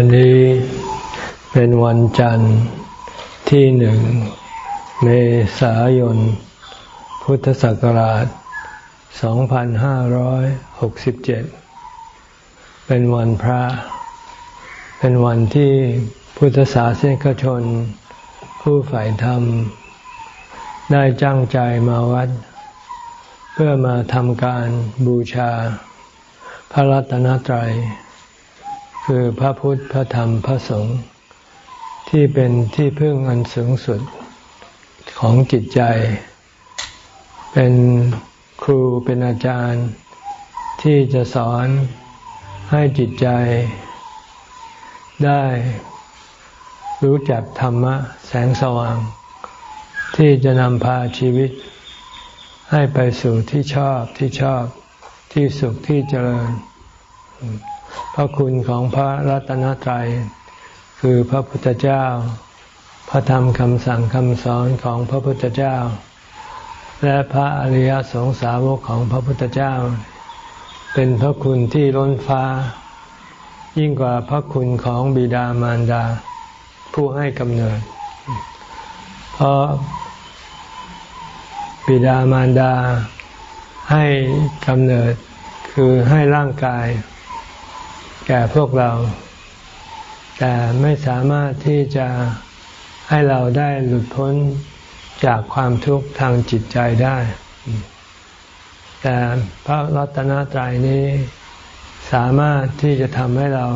วันนี้เป็นวันจันทร์ที่หนึ่งเมษายน พุทธศักราช 2567 เป็นวันพระ เป็นวันที่พุทธศาสนิกชน ผู้ใฝ่ธรรม ได้จ้างใจมาวัด เพื่อมาทำการบูชา พระรัตนตรัย คือพระพุทธพระธรรมพระสงฆ์ที่เป็นที่พึ่งอันสูงสุดของจิตใจ เป็นครูเป็นอาจารย์ ที่จะสอนให้จิตใจ ได้รู้จักธรรมะแสงสว่าง ที่จะนำพาชีวิต ให้ไปสู่ที่ชอบที่ชอบที่สุขที่เจริญ พระคุณของพระรัตนตรัย คือพระพุทธเจ้า พระธรรมคำสั่งคำสอนของพระพุทธเจ้า และพระอริยสงสาวกของพระพุทธเจ้า เป็นพระคุณที่ล้นฟ้า ยิ่งกว่าพระคุณของบิดามารดา ผู้ให้กำเนิด เพราะบิดามารดาให้กำเนิดคือให้ร่างกาย แก่พวกเรา แต่ไม่สามารถที่จะให้เราได้หลุดพ้นจากความทุกข์ทางจิตใจได้ แต่พระรัตนตรัยนี้สามารถที่จะทำให้เรา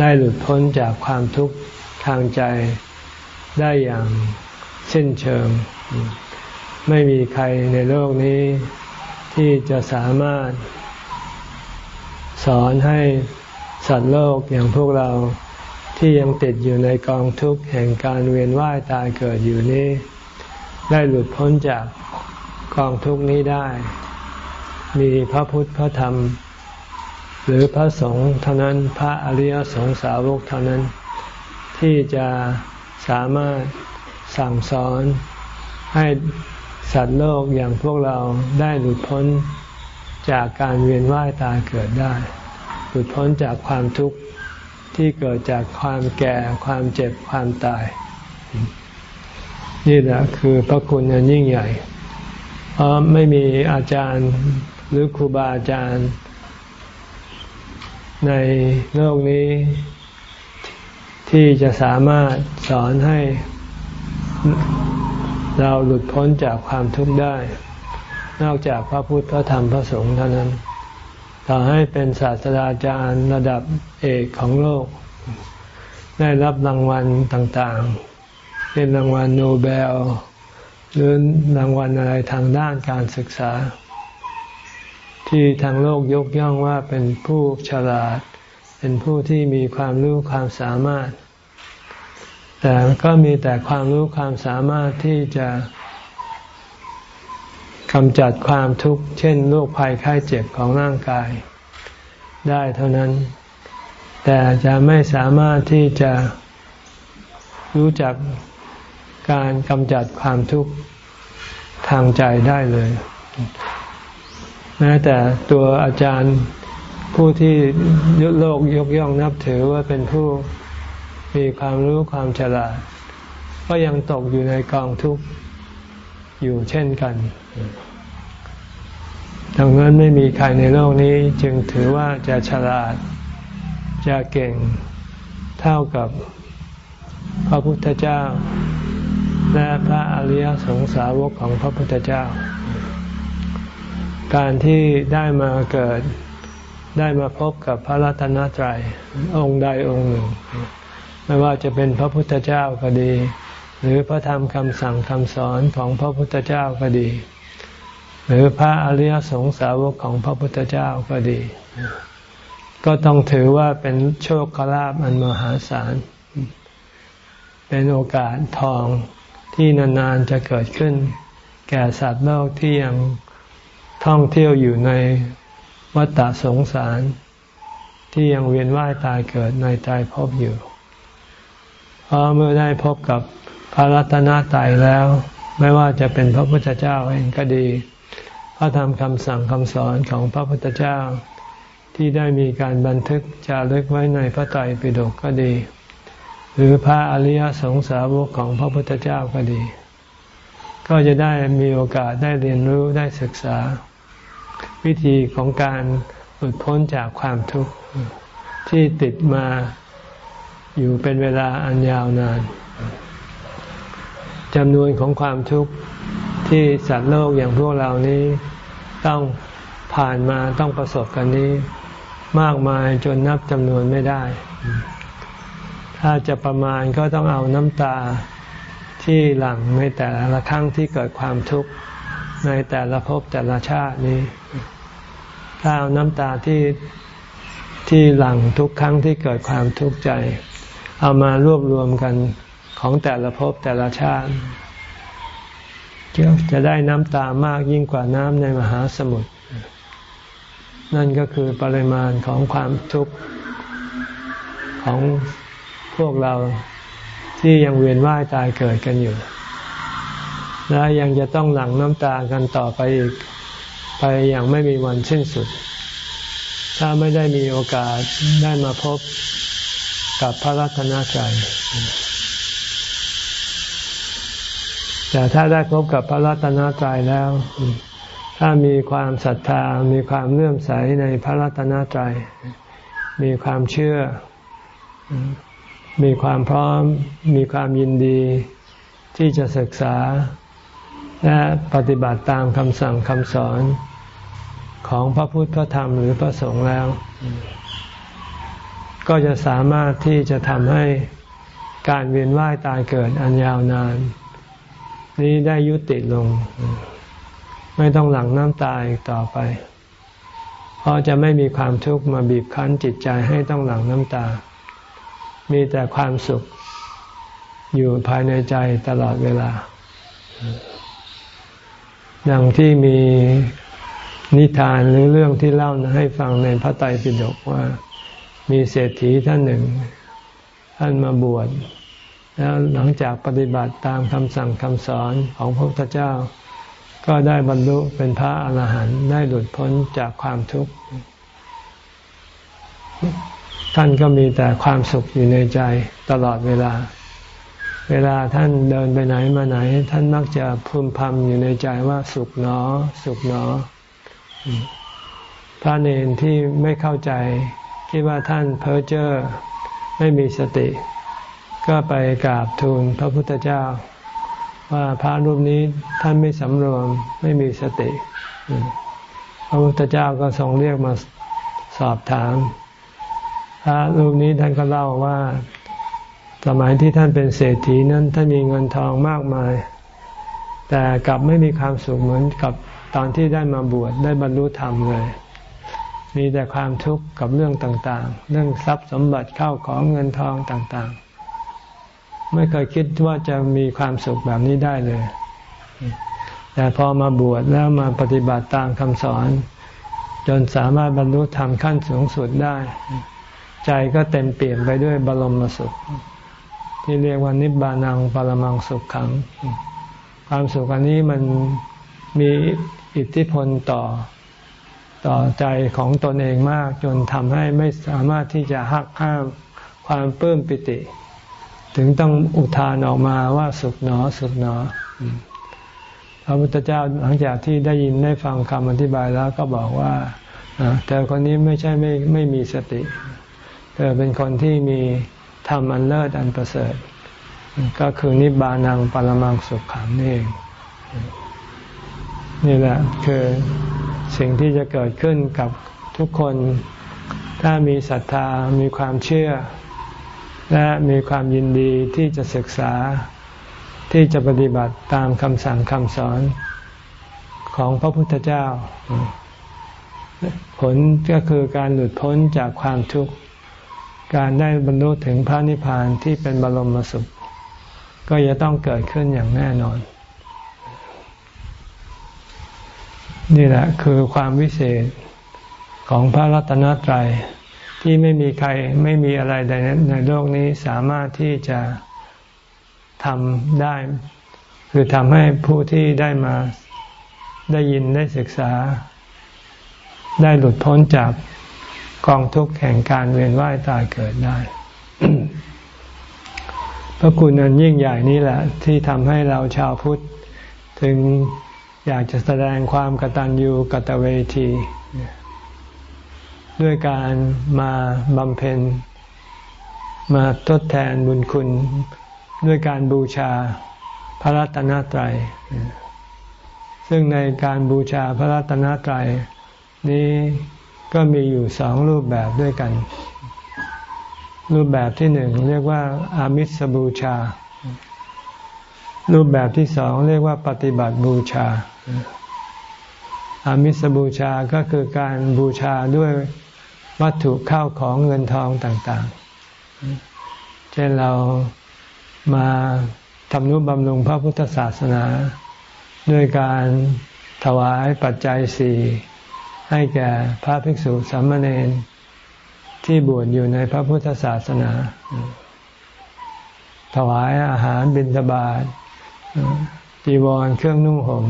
ได้หลุดพ้นจากความทุกข์ทางใจได้อย่างสิ้นเชิง ไม่มีใครในโลกนี้ที่จะสามารถ สอนให้ สัตว์โลกอย่างพวกเราที่ยังติดอยู่ในกองทุกข์แห่งการเวียนว่ายตายเกิดอยู่นี้ ได้หลุดพ้นจากกองทุกข์นี้ได้ มีพระพุทธพระธรรม หรือพระสงฆ์เท่านั้นพระอริยสงสาวกเท่านั้น ที่จะสามารถสั่งสอนให้สัตว์โลกอย่างพวกเราได้หลุดพ้นจากการเวียนว่ายตายเกิดได้ หลุดพ้นจากความทุกข์ที่เกิดจากความแก่ความเจ็บความตาย นี่แหละคือพระคุณอันยิ่งใหญ่ เพราะไม่มีอาจารย์หรือครูบาอาจารย์ ในโลกนี้ ที่จะสามารถสอนให้เราหลุดพ้นจากความทุกข์ได้ นอกจากพระพุทธพระธรรมพระสงฆ์เท่านั้น ต่อให้เป็นศาสตราจารย์ระดับเอกของโลก ได้รับรางวัลต่างๆ เป็นรางวัลโนเบล หรือรางวัลอะไรทางด้านการศึกษา ที่ทางโลกยกย่องว่าเป็นผู้ฉลาด เป็นผู้ที่มีความรู้ความสามารถ แต่ก็มีแต่ความรู้ความสามารถที่จะ กำจัดความทุกข์ เช่นโรคภัยไข้เจ็บของร่างกาย ได้เท่านั้น แต่จะไม่สามารถที่จะรู้จักการกำจัดความทุกข์ทางใจได้เลย แม้แต่ตัวอาจารย์ผู้ที่ยุโลกยกย่องนับถือว่าเป็นผู้มีความรู้ความฉลาด ก็ยังตกอยู่ในกองทุกข์อยู่เช่นกัน ดังนั้นไม่มีใครในโลกนี้จึงถือว่าจะฉลาด จะเก่งเท่ากับพระพุทธเจ้า และพระอริยสงสาวกของพระพุทธเจ้า การที่ได้มาเกิดได้มาพบกับพระรัตนตรัยองค์ใดองค์หนึ่ง ไม่ว่าจะเป็นพระพุทธเจ้าก็ดี หรือพระธรรมคำสั่งคำสอนของพระพุทธเจ้าก็ดี หรือพระอริยสงสาวกของพระพุทธเจ้าก็ดี ก็ต้องถือว่าเป็นโชคลาภอันมหาศาล เป็นโอกาสทองที่นานๆจะเกิดขึ้น แก่สัตว์โลกที่ยังท่องเที่ยวอยู่ในวัฏสงสาร ที่ยังเวียนว่ายตายเกิดในตายพบอยู่เพราะเมื่อได้พบกับพระรัตนตรัยแล้ว ไม่ว่าจะเป็นพระพุทธเจ้าเองก็ดี ระธรรมคำสั่งคำสอนของพระพุทธเจ้า ที่ได้มีการบันทึกจารึกไว้ในพระไตรปิฎกก็ดี หรือพระอริยสงสาวกของพระพุทธเจ้าก็ดี ก็จะได้มีโอกาสได้เรียนรู้ได้ศึกษา วิธีของการหลุดพ้นจากความทุกข์ที่ติดมาอยู่เป็นเวลาอันยาวนานจำนวนของความทุกข์ที่สัตว์โลกอย่างพวกเรานี้ ต้องผ่านมาต้องประสบกันนี้ มากมายจนนับจำนวนไม่ได้ ถ้าจะประมาณก็ต้องเอาน้ำตาที่หลั่งในแต่ละครั้งที่เกิดความทุกข์ในแต่ละภพแต่ละชาตินี้ ถ้าเอาน้ำตาที่ที่หลั่งทุกครั้งที่เกิดความทุกข์ใจ เอามารวบรวมกันของแต่ละภพแต่ละชาติ จะได้น้ำตามากยิ่งกว่าน้ำในมหาสมุทรนั่นก็คือปริมาณของความทุกข์ของพวกเราที่ยังเวียนว่ายตายเกิดกันอยู่ และยังจะต้องหลั่งน้ำตากันต่อไปอีก ไปอย่างไม่มีวันสิ้นสุด ถ้าไม่ได้มีโอกาสได้มาพบกับพระรัตนตรัย แต่ถ้าได้พบกับพระรัตนตรัยแล้ว ถ้ามีความศรัทธา มีความเลื่อมใสในพระรัตนตรัย มีความเชื่อ มีความพร้อม มีความยินดีที่จะศึกษา และปฏิบัติตามคำสั่งคำสอนของพระพุทธพระธรรมหรือพระสงฆ์แล้ว ก็จะสามารถที่จะทำให้การเวียนว่ายตายเกิดอันยาวนาน นี้ได้ยุติลง ไม่ต้องหลั่งน้ำตาอีกต่อไป เพราะจะไม่มีความทุกข์มาบีบคั้นจิตใจให้ต้องหลั่งน้ำตา มีแต่ความสุขอยู่ภายในใจตลอดเวลาอย่างที่มีนิทานหรือเรื่องที่เล่าให้ฟังในพระไตรปิฎกว่า มีเศรษฐีท่านหนึ่ง ท่านมาบวช แล้วหลังจากปฏิบัติตามคำสั่งคำสอนของพระพุทธเจ้า ก็ได้บรรลุเป็นพระอรหันต์ได้หลุดพ้นจากความทุกข์ท่านก็มีแต่ความสุขอยู่ในใจตลอดเวลา เวลาท่านเดินไปไหนมาไหน ท่านมักจะพึมพำอยู่ในใจว่าสุขหนอ สุขหนอ พระเนนที่ไม่เข้าใจ คิดว่าท่านเพ้อเจ้อไม่มีสติ ก็ไปกราบทูลพระพุทธเจ้า ว่าพระรูปนี้ท่านไม่สำรวมไม่มีสติ พระพุทธเจ้าก็ทรงเรียกมาสอบถาม พระรูปนี้ท่านก็เล่าว่า สมัยที่ท่านเป็นเศรษฐีนั้นท่านมีเงินทองมากมาย แต่กลับไม่มีความสุขเหมือนกับตอนที่ได้มาบวชได้บรรลุธรรมเลย มีแต่ความทุกข์กับเรื่องต่างๆ เรื่องทรัพย์สมบัติเข้าของเงินทองต่างๆ ไม่เคยคิดว่าจะมีความสุขแบบนี้ได้เลย แต่พอมาบวชแล้วมาปฏิบัติตามคำสอน จนสามารถบรรลุธรรมขั้นสูงสุดได้ ใจก็เต็มเปลี่ยนไปด้วยบรมสุข ที่เรียกว่านิบานังปรมังสุขขัง ความสุขอันนี้มันมีอิทธิพลต่อต่อใจของตนเองมากจนทำให้ไม่สามารถที่จะหักห้ามความปลื้มปิติ ถึงต้องอุทานออกมาว่าสุขหนอ สุขหนอ พระพุทธเจ้าหลังจากที่ได้ยินได้ฟังคำอธิบายแล้วก็บอกว่าเธอคนนี้ไม่ใช่ไม่ไม่มีสติ เธอเป็นคนที่มีธรรมอันเลิศอันประเสริฐ ก็คือนิบานังปรมังสุขขังนี่เองนี่แหละคือสิ่งที่จะเกิดขึ้นกับทุกคน ถ้ามีศรัทธามีความเชื่อ และมีความยินดีที่จะศึกษาที่จะปฏิบัติตามคำสั่งคำสอนของพระพุทธเจ้า ผลก็คือการหลุดพ้นจากความทุกข์ การได้บรรลุถึงพระนิพพานที่เป็นบรมสุข ก็จะต้องเกิดขึ้นอย่างแน่นอน นี่แหละคือความวิเศษของพระรัตนตรัย ที่ไม่มีใครไม่มีอะไรใดในโลกนี้สามารถที่จะทำได้ คือทำให้ผู้ที่ได้มาได้ยินได้ศึกษา ได้หลุดพ้นจากกองทุกข์แห่งการเวียนว่ายตายเกิดได้ พระคุณนันยิ่งใหญ่นี้แหละ ที่ทำให้เราชาวพุทธ ถึงอยากจะแสดงความกตัญญูกตเวที ด้วยการมาบำเพ็ญ มาทดแทนบุญคุณ ด้วยการบูชาพระรัตนตรัย ซึ่งในการบูชาพระรัตนตรัย นี้ก็มีอยู่สองรูปแบบด้วยกัน รูปแบบที่หนึ่งเรียกว่าอามิสบูชา รูปแบบที่สองเรียกว่าปฏิบัติบูชาอามิสบูชาก็คือการบูชาด้วย วัตถุข้าวของเงินทองต่างๆ เช่นเรามาทำนุบำรุงพระพุทธศาสนา ด้วยการถวายปัจจัยสี่ให้แก่พระภิกษุสามเณรที่บวชอยู่ในพระพุทธศาสนา ถวายอาหารบิณฑบาตจีวรเครื่องนุ่งห่ม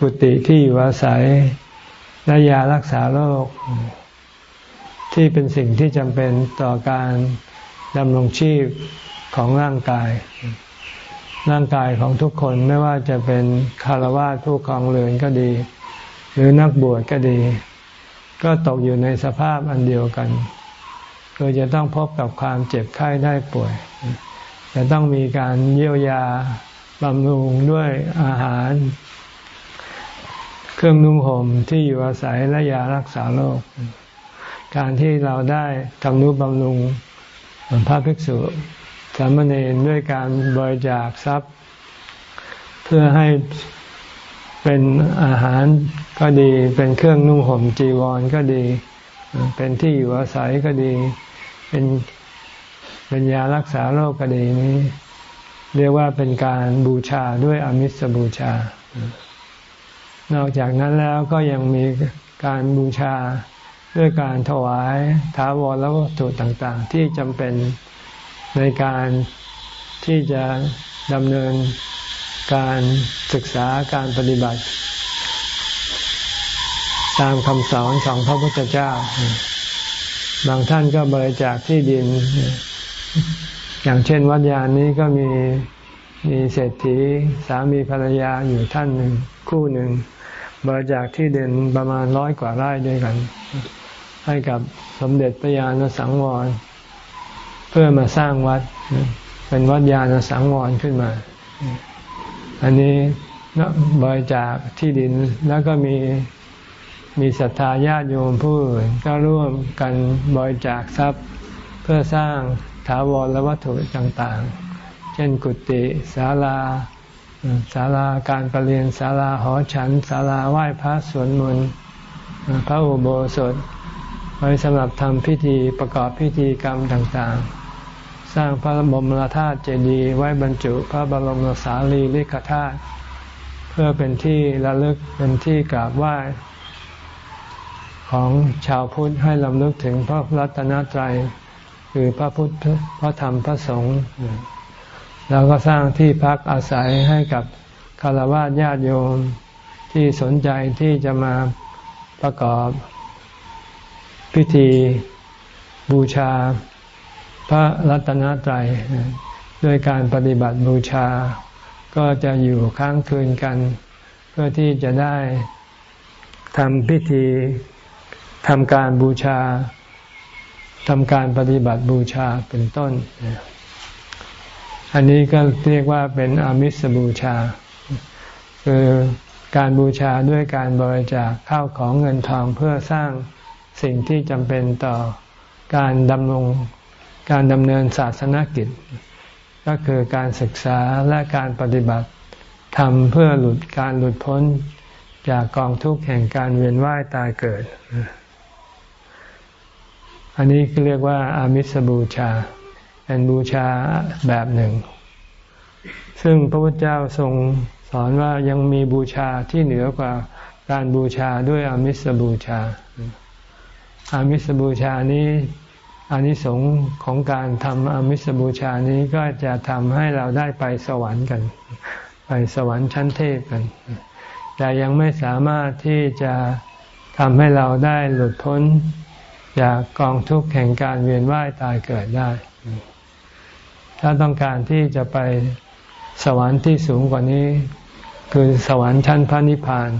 กุฏิที่อยู่อาศัยและยารักษาโรค ที่เป็นสิ่งที่จำเป็นต่อการดำรงชีพของร่างกาย ร่างกายของทุกคนไม่ว่าจะเป็นคารวะผู้ครองเรือนก็ดี หรือนักบวชก็ดี ก็ตกอยู่ในสภาพอันเดียวกันคือจะต้องพบกับความเจ็บไข้ได้ป่วย จะต้องมีการเยียวยาบำรุงด้วยอาหาร เครื่องนุ่งห่มที่อยู่อาศัยและยารักษาโรค การที่เราได้ทำนุบำรุงพระภิกษุสามเณรด้วยการบริจาคทรัพย์ เพื่อให้เป็นอาหารก็ดีเป็นเครื่องนุ่งห่มจีวรก็ดี เป็นที่อยู่อาศัยก็ดี เป็นเป็นยารักษาโรคก็ดีนี้ เรียกว่าเป็นการบูชาด้วยอมิสบูชา นอกจากนั้นแล้วก็ยังมีการบูชา ด้วยการถวายถาวรและวัตถุต่างๆ ที่จำเป็นในการที่จะดำเนินการศึกษาการปฏิบัติ ตามคำสอนของพระพุทธเจ้า บางท่านก็บริจาคที่ดิน อย่างเช่นวัดยานนี้ก็มีมีเศรษฐีสามีภรรยาอยู่ท่านหนึ่งคู่หนึ่งบริจาคที่ดินประมาณร้อยกว่าไร่ด้วยกัน ให้กับสมเด็จพระยาณสังวร เพื่อมาสร้างวัด เป็นวัดยาณสังวรขึ้นมา อันนี้บริจาคที่ดินแล้วก็มีมีศรัทธาญาติโยมผู้อื่นก็ร่วมกันบริจาคทรัพย์เพื่อสร้างถาวรและวัตถุต่างๆ เช่นกุฏิศาลาศาลาการประเรียนศาลาหอฉันศาลาไหว้พระสวดมนต์พระอุโบสถ ไว้สำหรับทำพิธีประกอบพิธีกรรมต่างๆ สร้างพระบรมธาตุเจดีย์ไว้บรรจุพระบรมสารีริกธาตุเพื่อเป็นที่ระลึกเป็นที่กราบไหว้ของชาวพุทธให้ลำลึกถึงพระรัตนตรัยคือพระพุทธพระธรรมพระสงฆ์แล้วก็สร้างที่พักอาศัยให้กับคารวะญาติโยมที่สนใจที่จะมาประกอบ พิธีบูชาพระรัตนตรัยด้วยการปฏิบัติบูชา ก็จะอยู่ค้างคืนกัน เพื่อที่จะได้ทำพิธีทำการบูชาทำการปฏิบัติบูชาเป็นต้น อันนี้ก็เรียกว่าเป็นอามิสบูชา คือการบูชาด้วยการบริจาคข้าวของเงินทองเพื่อสร้าง สิ่งที่จำเป็นต่อการดำรงการดำเนินศาสนกิจ ก็คือการศึกษาและการปฏิบัติทำเพื่อหลุดการหลุดพ้นจากกองทุกข์แห่งการเวียนว่ายตายเกิด อันนี้เรียกว่าอามิสบูชา เป็นบูชาแบบหนึ่ง ซึ่งพระพุทธเจ้าทรงสอนว่ายังมีบูชาที่เหนือกว่าการบูชาด้วยอามิสบูชา อามิสบูชานี้อานิสงส์ของการทำอามิสบูชานี้ก็จะทำให้เราได้ไปสวรรค์กัน ไปสวรรค์ชั้นเทพกัน แต่ยังไม่สามารถที่จะทำให้เราได้หลุดพ้น จากกองทุกข์แห่งการเวียนว่ายตายเกิดได้ ถ้าต้องการที่จะไปสวรรค์ที่สูงกว่านี้ คือสวรรค์ชั้นพระนิพพาน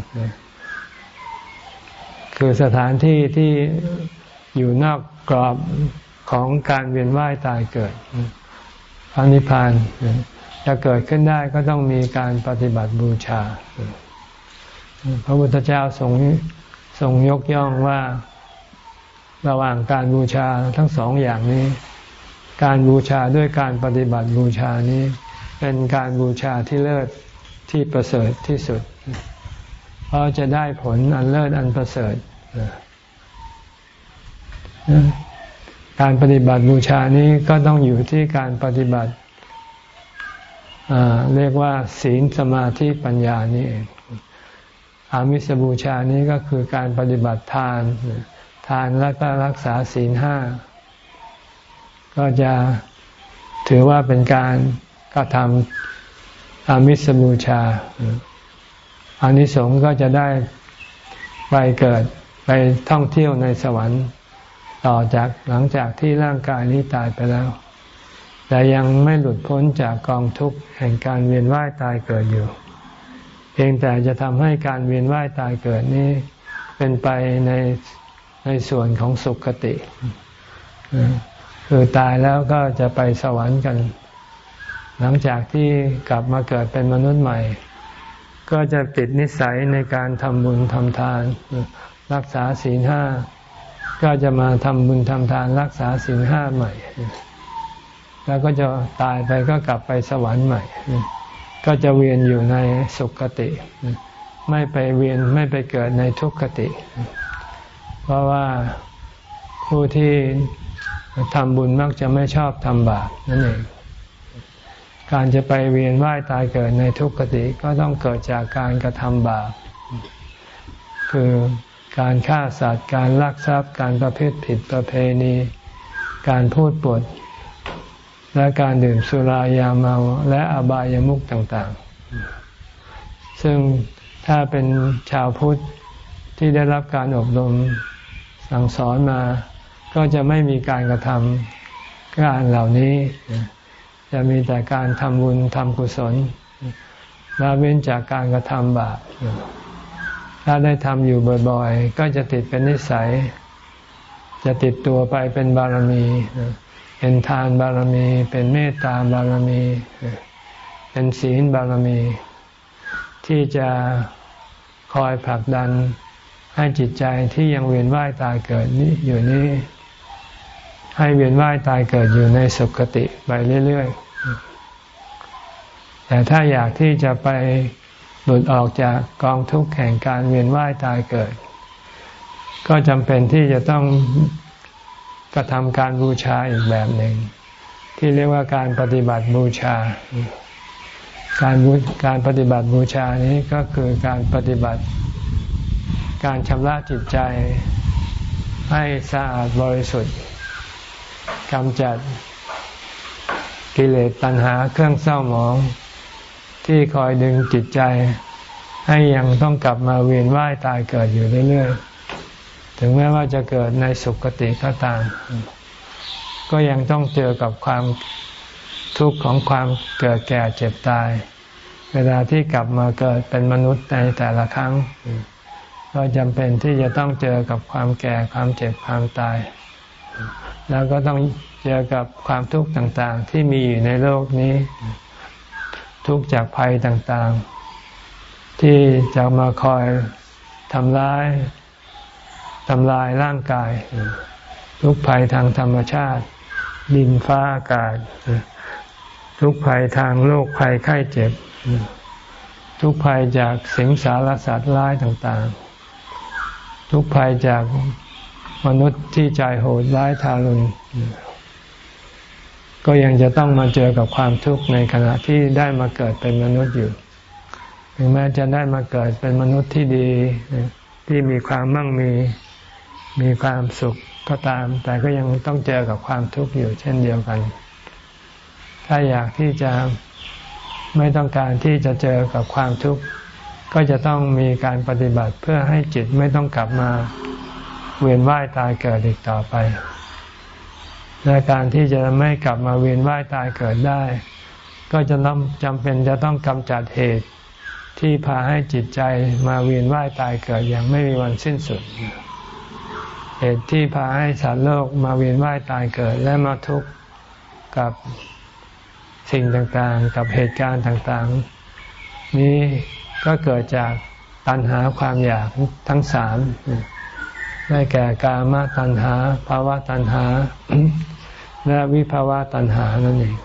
คือสถานที่ที่อยู่นอกกรอบของการเวียนว่ายตายเกิดพระนิพพานจะเกิดขึ้นได้ก็ต้องมีการปฏิบัติบูชา พระพุทธเจ้าทรงทรงยกย่องว่าระหว่างการบูชาทั้งสองอย่างนี้ การบูชาด้วยการปฏิบัติบูชานี้ เป็นการบูชาที่เลิศที่ประเสริฐที่สุด เพราะจะได้ผลอันเลิศอันประเสริฐ การปฏิบัติบูชานี้ก็ต้องอยู่ที่การปฏิบัติเรียกว่า ศีลสมาธิปัญญานี่เองอามิสบูชานี้ก็คือการปฏิบัติทาน ทานแล้วก็รักษาศีลห้า ก็จะถือว่าเป็นการกระทำอามิสบูชาอานิสงส์ก็จะได้ไปเกิด ไปท่องเที่ยวในสวรรค์ต่อจากหลังจากที่ร่างกายนี้ตายไปแล้ว แต่ยังไม่หลุดพ้นจากกองทุกข์แห่งการเวียนว่ายตายเกิดอยู่ เพียงแต่จะทำให้การเวียนว่ายตายเกิดนี้เป็นไปในในส่วนของสุขคติ คือตายแล้วก็จะไปสวรรค์กัน หลังจากที่กลับมาเกิดเป็นมนุษย์ใหม่ ก็จะติดนิสัยในการทำบุญทำทาน รักษาศีลห้าก็จะมาทำบุญทำทานรักษาศีลห้าใหม่ แล้วก็จะตายไปก็กลับไปสวรรค์ใหม่ ก็จะเวียนอยู่ในสุขคติ ไม่ไปเวียนไม่ไปเกิดในทุกขติ เพราะว่าผู้ที่ทำบุญมักจะไม่ชอบทำบาปนั่นเอง การจะไปเวียนว่ายตายเกิดในทุกขติก็ต้องเกิดจากการกระทำบาป คือ การฆ่าสัตว์ การลักทรัพย์ การประพฤติผิดประเพณี การพูดปด และการดื่มสุรายาเมาและอบายามุขต่างๆ ซึ่งถ้าเป็นชาวพุทธที่ได้รับการอบรมสั่งสอนมา ก็จะไม่มีการกระทำการเหล่านี้ จะมีแต่การทำบุญทำกุศลละเว้นจากการกระทำบาป ถ้าได้ทำอยู่บ่อยๆ ก็จะติดเป็นนิสัย จะติดตัวไปเป็นบารมี เป็นทานบารมี เป็นเมตตาบารมี เป็นศีลบารมี ที่จะคอยผลักดันให้จิตใจที่ยังเวียนว่ายตายเกิดนี้อยู่นี้ ให้เวียนว่ายตายเกิดอยู่ในสุคติไปเรื่อยๆ แต่ถ้าอยากที่จะไป หลุดออกจากกองทุกข์แห่งการเวียนว่ายตายเกิด ก็จำเป็นที่จะต้องกระทำการบูชาอีกแบบหนึ่ง ที่เรียกว่าการปฏิบัติบูชา การการปฏิบัติบูชานี้ก็คือการปฏิบัติ การชำระจิตใจให้สะอาดบริสุทธิ์กำจัดกิเลสตัณหาเครื่องเศร้าหมอง ที่คอยดึงจิตใจ ให้ยังต้องกลับมาเวียนว่ายตายเกิดอยู่เรื่อยๆ ถึงแม้ว่าจะเกิดในสุคติก็ตาม ก็ยังต้องเจอกับความทุกข์ของความเกิดแก่เจ็บตาย เวลาที่กลับมาเกิดเป็นมนุษย์ในแต่ละครั้ง ก็จำเป็นที่จะต้องเจอกับความแก่ความเจ็บความตาย แล้วก็ต้องเจอกับความทุกข์ต่างๆ ที่มีอยู่ในโลกนี้ ทุกข์จากภัยต่างๆ ที่จะมาคอยทำร้ายทำลายร่างกาย ทุกภัยทางธรรมชาติ ดินฟ้าอากาศ ทุกภัยทางโลกภัยไข้เจ็บ ทุกภัยจากสิงสารสัตว์ร้ายต่างๆ ทุกภัยจากมนุษย์ที่ใจโหดร้ายทารุณ ก็ยังจะต้องมาเจอกับความทุกข์ในขณะที่ได้มาเกิดเป็นมนุษย์อยู่ ถึงแม้จะได้มาเกิดเป็นมนุษย์ที่ดี ที่มีความมั่งมี มีความสุขก็ตาม แต่ก็ยังต้องเจอกับความทุกข์อยู่เช่นเดียวกัน ถ้าอยากที่จะไม่ต้องการที่จะเจอกับความทุกข์ ก็จะต้องมีการปฏิบัติเพื่อให้จิตไม่ต้องกลับมาเวียนว่ายตายเกิดอีกต่อไป และการที่จะไม่กลับมาเวียนว่ายตายเกิดได้ ก็จะต้องจำเป็นจะต้องกำจัดเหตุที่พาให้จิตใจมาเวียนว่ายตายเกิดอย่างไม่มีวันสิ้นสุด เหตุที่พาให้สัตว์โลกมาเวียนว่ายตายเกิด และมาทุกข์กับสิ่งต่างๆ กับเหตุการณ์ต่างๆ นี้ก็เกิดจากตัณหาความอยากทั้งสาม ได้แก่กามตัณหาภาวะตัณหา และวิภาวะตัณหานั่นเอง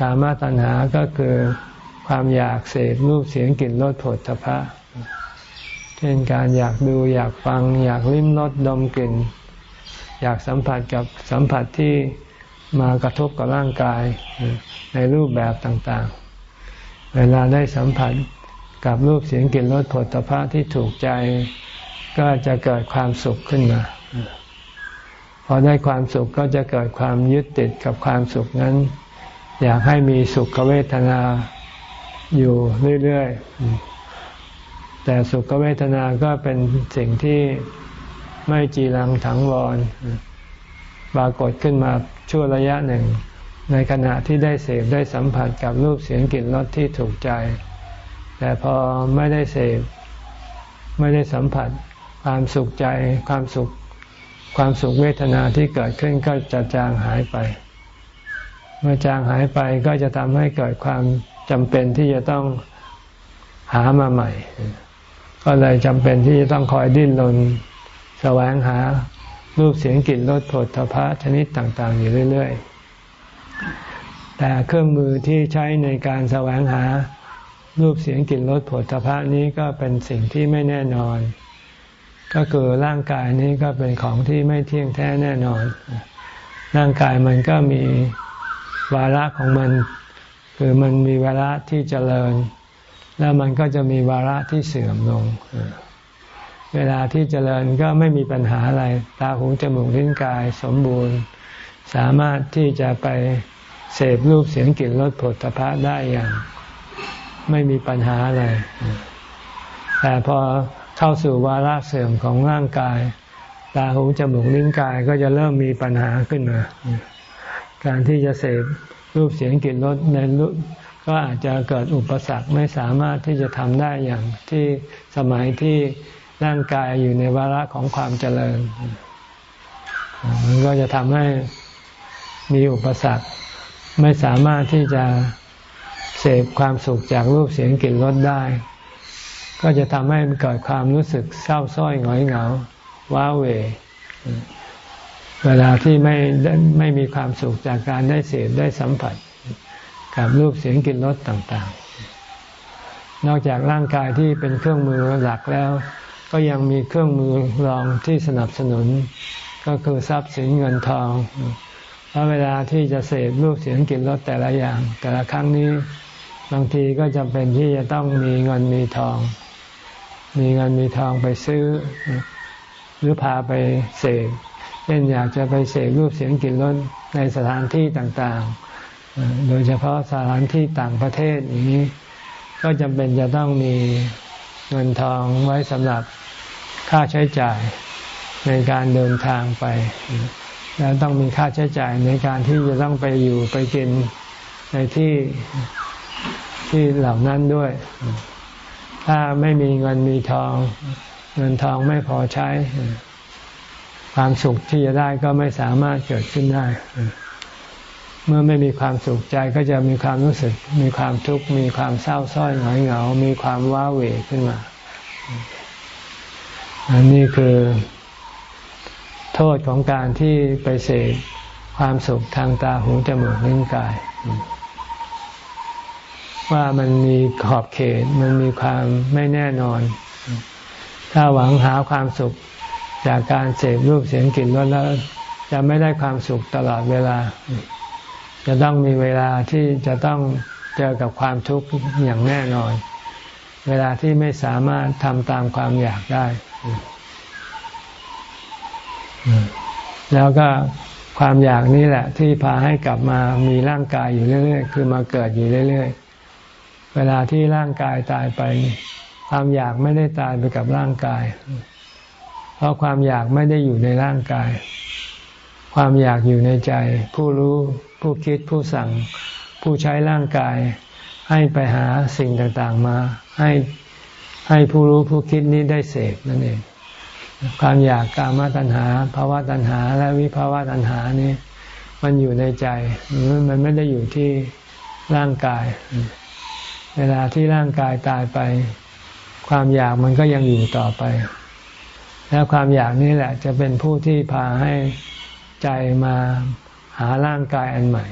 กามตัณหาก็คือความอยากเสพรูปเสียงกลิ่นรสผลทพะเช่นการอยากดูอยากฟัง อยากลิ้มรสดมกลิ่น อยากสัมผัสกับสัมผัสที่มากระทบกับร่างกายในรูปแบบต่างๆ เวลาได้สัมผัสกับรูปเสียงกลิ่นรสผลตภะที่ถูกใจ ก็จะเกิดความสุขขึ้นมา พอได้ความสุขก็จะเกิดความยึดติดกับความสุขนั้น อยากให้มีสุขเวทนาอยู่เรื่อยๆ แต่สุขเวทนาก็เป็นสิ่งที่ไม่จีรังถังวรปรากฏขึ้นมาชั่วระยะหนึ่ง ในขณะที่ได้เสพได้สัมผัสกับรูปเสียงกลิ่นรสที่ถูกใจ แต่พอไม่ได้เสพไม่ได้สัมผัส ความสุขใจความสุขความสุขเวทนาที่เกิดขึ้นก็จะจางหายไป เมื่อจางหายไปก็จะทำให้เกิดความจำเป็นที่จะต้องหามาใหม่ ก็เลยจำเป็นที่จะต้องคอยดิ้นรนแสวงหารูปเสียงกลิ่นรสผลทพะชนิดต่าง ๆ อยู่เรื่อย ๆ แต่เครื่องมือที่ใช้ในการแสวงหารูปเสียงกลิ่นรสผลทพะนี้ก็เป็นสิ่งที่ไม่แน่นอน ก็คือร่างกายนี้ก็เป็นของที่ไม่เที่ยงแท้แน่นอน ร่างกายมันก็มีวาระของมัน คือมันมีวาระที่เจริญ แล้วมันก็จะมีวาระที่เสื่อมลง เวลาที่เจริญก็ไม่มีปัญหาอะไร ตาหูจมูกลิ้นกายสมบูรณ์ สามารถที่จะไปเสพรูปเสียงกลิ่นรสผลตภะได้อย่าง ไม่มีปัญหาอะไร แต่พอ เข้าสู่วาระเสื่อมของร่างกาย ตาหูจมูกลิ้นกายก็จะเริ่มมีปัญหาขึ้นมา การที่จะเสพรูปเสียงกลิ่นรสในรูปก็อาจจะเกิดอุปสรรคไม่สามารถที่จะทำได้อย่างที่สมัยที่ร่างกายอยู่ในวาระของความเจริญ มันก็จะทำให้มีอุปสรรค ไม่สามารถที่จะเสพความสุขจากรูปเสียงกลิ่นรสได้ ก็จะทำให้เกิดความรู้สึกเศร้าส้อยหงอยเหงา ว้าเหวเวลาที่ไม่ไม่มีความสุขจากการได้เสพได้สัมผัส กับรูปเสียงกลิ่นรสต่างๆ นอกจากร่างกายที่เป็นเครื่องมือหลักแล้ว ก็ยังมีเครื่องมือรองที่สนับสนุน ก็คือทรัพย์สินเงินทองพราะเวลาที่จะเสพรูปเสียงกลิ่นรสแต่ละอย่าง แต่ละครั้งนี้บางทีก็จำเป็นที่จะต้องมีเงินมีทอง มีเงินมีทองไปซื้อ หรือพาไปเสพเช่นอยากจะไปเสพรูปเสียงกลิ่นรสในสถานที่ต่างๆ โดยเฉพาะสถานที่ต่างประเทศอย่างนี้ ก็จำเป็นจะต้องมีเงินทองไว้สำหรับค่าใช้จ่ายในการเดินทางไป แล้วต้องมีค่าใช้จ่ายในการที่จะต้องไปอยู่ไปกินในที่ที่เหล่านั้นด้วย ถ้าไม่มีเงินมีทอง เงินทองไม่พอใช้ ความสุขที่จะได้ก็ไม่สามารถเกิดขึ้นได้ เมื่อไม่มีความสุขใจก็จะมีความรู้สึก มีความทุกข์มีความเศร้าส้อยหงอยเหงา มีความว้าเหวขึ้นมา อันนี้คือ โทษของการที่ไปเสพความสุขทางตาหูจมูกลิ้นกาย ว่ามันมีขอบเขต มันมีความไม่แน่นอน ถ้าหวังหาความสุขจากการเสพรูปเสียงกลิ่นรสแล้วจะไม่ได้ความสุขตลอดเวลา จะต้องมีเวลาที่จะต้องเจอกับความทุกข์อย่างแน่นอน เวลาที่ไม่สามารถทำตามความอยากได้ แล้วก็ความอยากนี้แหละ ที่พาให้กลับมามีร่างกายอยู่เรื่อยๆ คือมาเกิดอยู่เรื่อยๆ เวลาที่ร่างกายตายไป ความอยากไม่ได้ตายไปกับร่างกาย เพราะความอยากไม่ได้อยู่ในร่างกาย ความอยากอยู่ในใจ ผู้รู้ผู้คิดผู้สั่ง ผู้ใช้ร่างกาย ให้ไปหาสิ่งต่างๆมา ให้ให้ผู้รู้ผู้คิดนี้ได้เสพนั่นเองความอยากกามตัณหาภาวะตัณหา และวิภาวะตัณหานี้ มันอยู่ในใจ มันไม่ได้อยู่ที่ร่างกาย เวลาที่ร่างกายตายไป ความอยากมันก็ยังอยู่ต่อไป แล้วความอยากนี้แหละ จะเป็นผู้ที่พาให้ใจมาหาร่างกายอันใหม่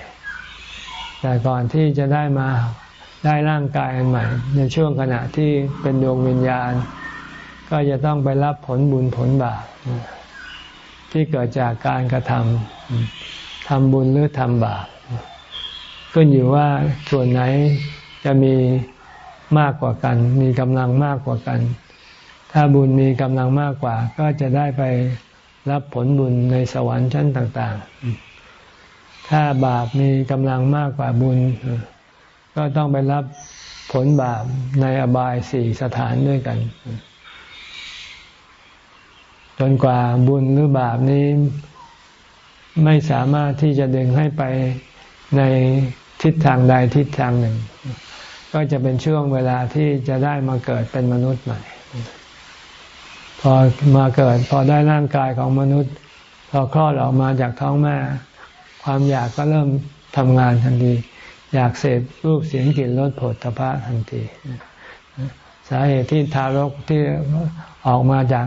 แต่ก่อนที่จะได้มาได้ร่างกายอันใหม่ ในช่วงขณะที่เป็นดวงวิญญาณ ก็จะต้องไปรับผลบุญผลบาปที่เกิดจากการกระทำทำบุญหรือทำบาปขึ้นอยู่ว่าส่วนไหน จะมีมากกว่ากัน มีกำลังมากกว่ากัน ถ้าบุญมีกำลังมากกว่า ก็จะได้ไปรับผลบุญในสวรรค์ชั้นต่าง ๆ ถ้าบาปมีกำลังมากกว่าบุญ ก็ต้องไปรับผลบาปในอบายสี่สถานด้วยกัน จนกว่าบุญหรือบาปนี้ไม่สามารถที่จะดึงให้ไปในทิศทางใดทิศทางหนึ่ง ก็จะเป็นช่วงเวลาที่จะได้มาเกิดเป็นมนุษย์ใหม่ พอมาเกิด พอได้ร่างกายของมนุษย์ พอคลอดออกมาจากท้องแม่ ความอยากก็เริ่มทำงานทันที อยากเสพรูปเสียงกลิ่นรสผลทพะทันทีสาเหตุที่ทารกที่ออกมาจาก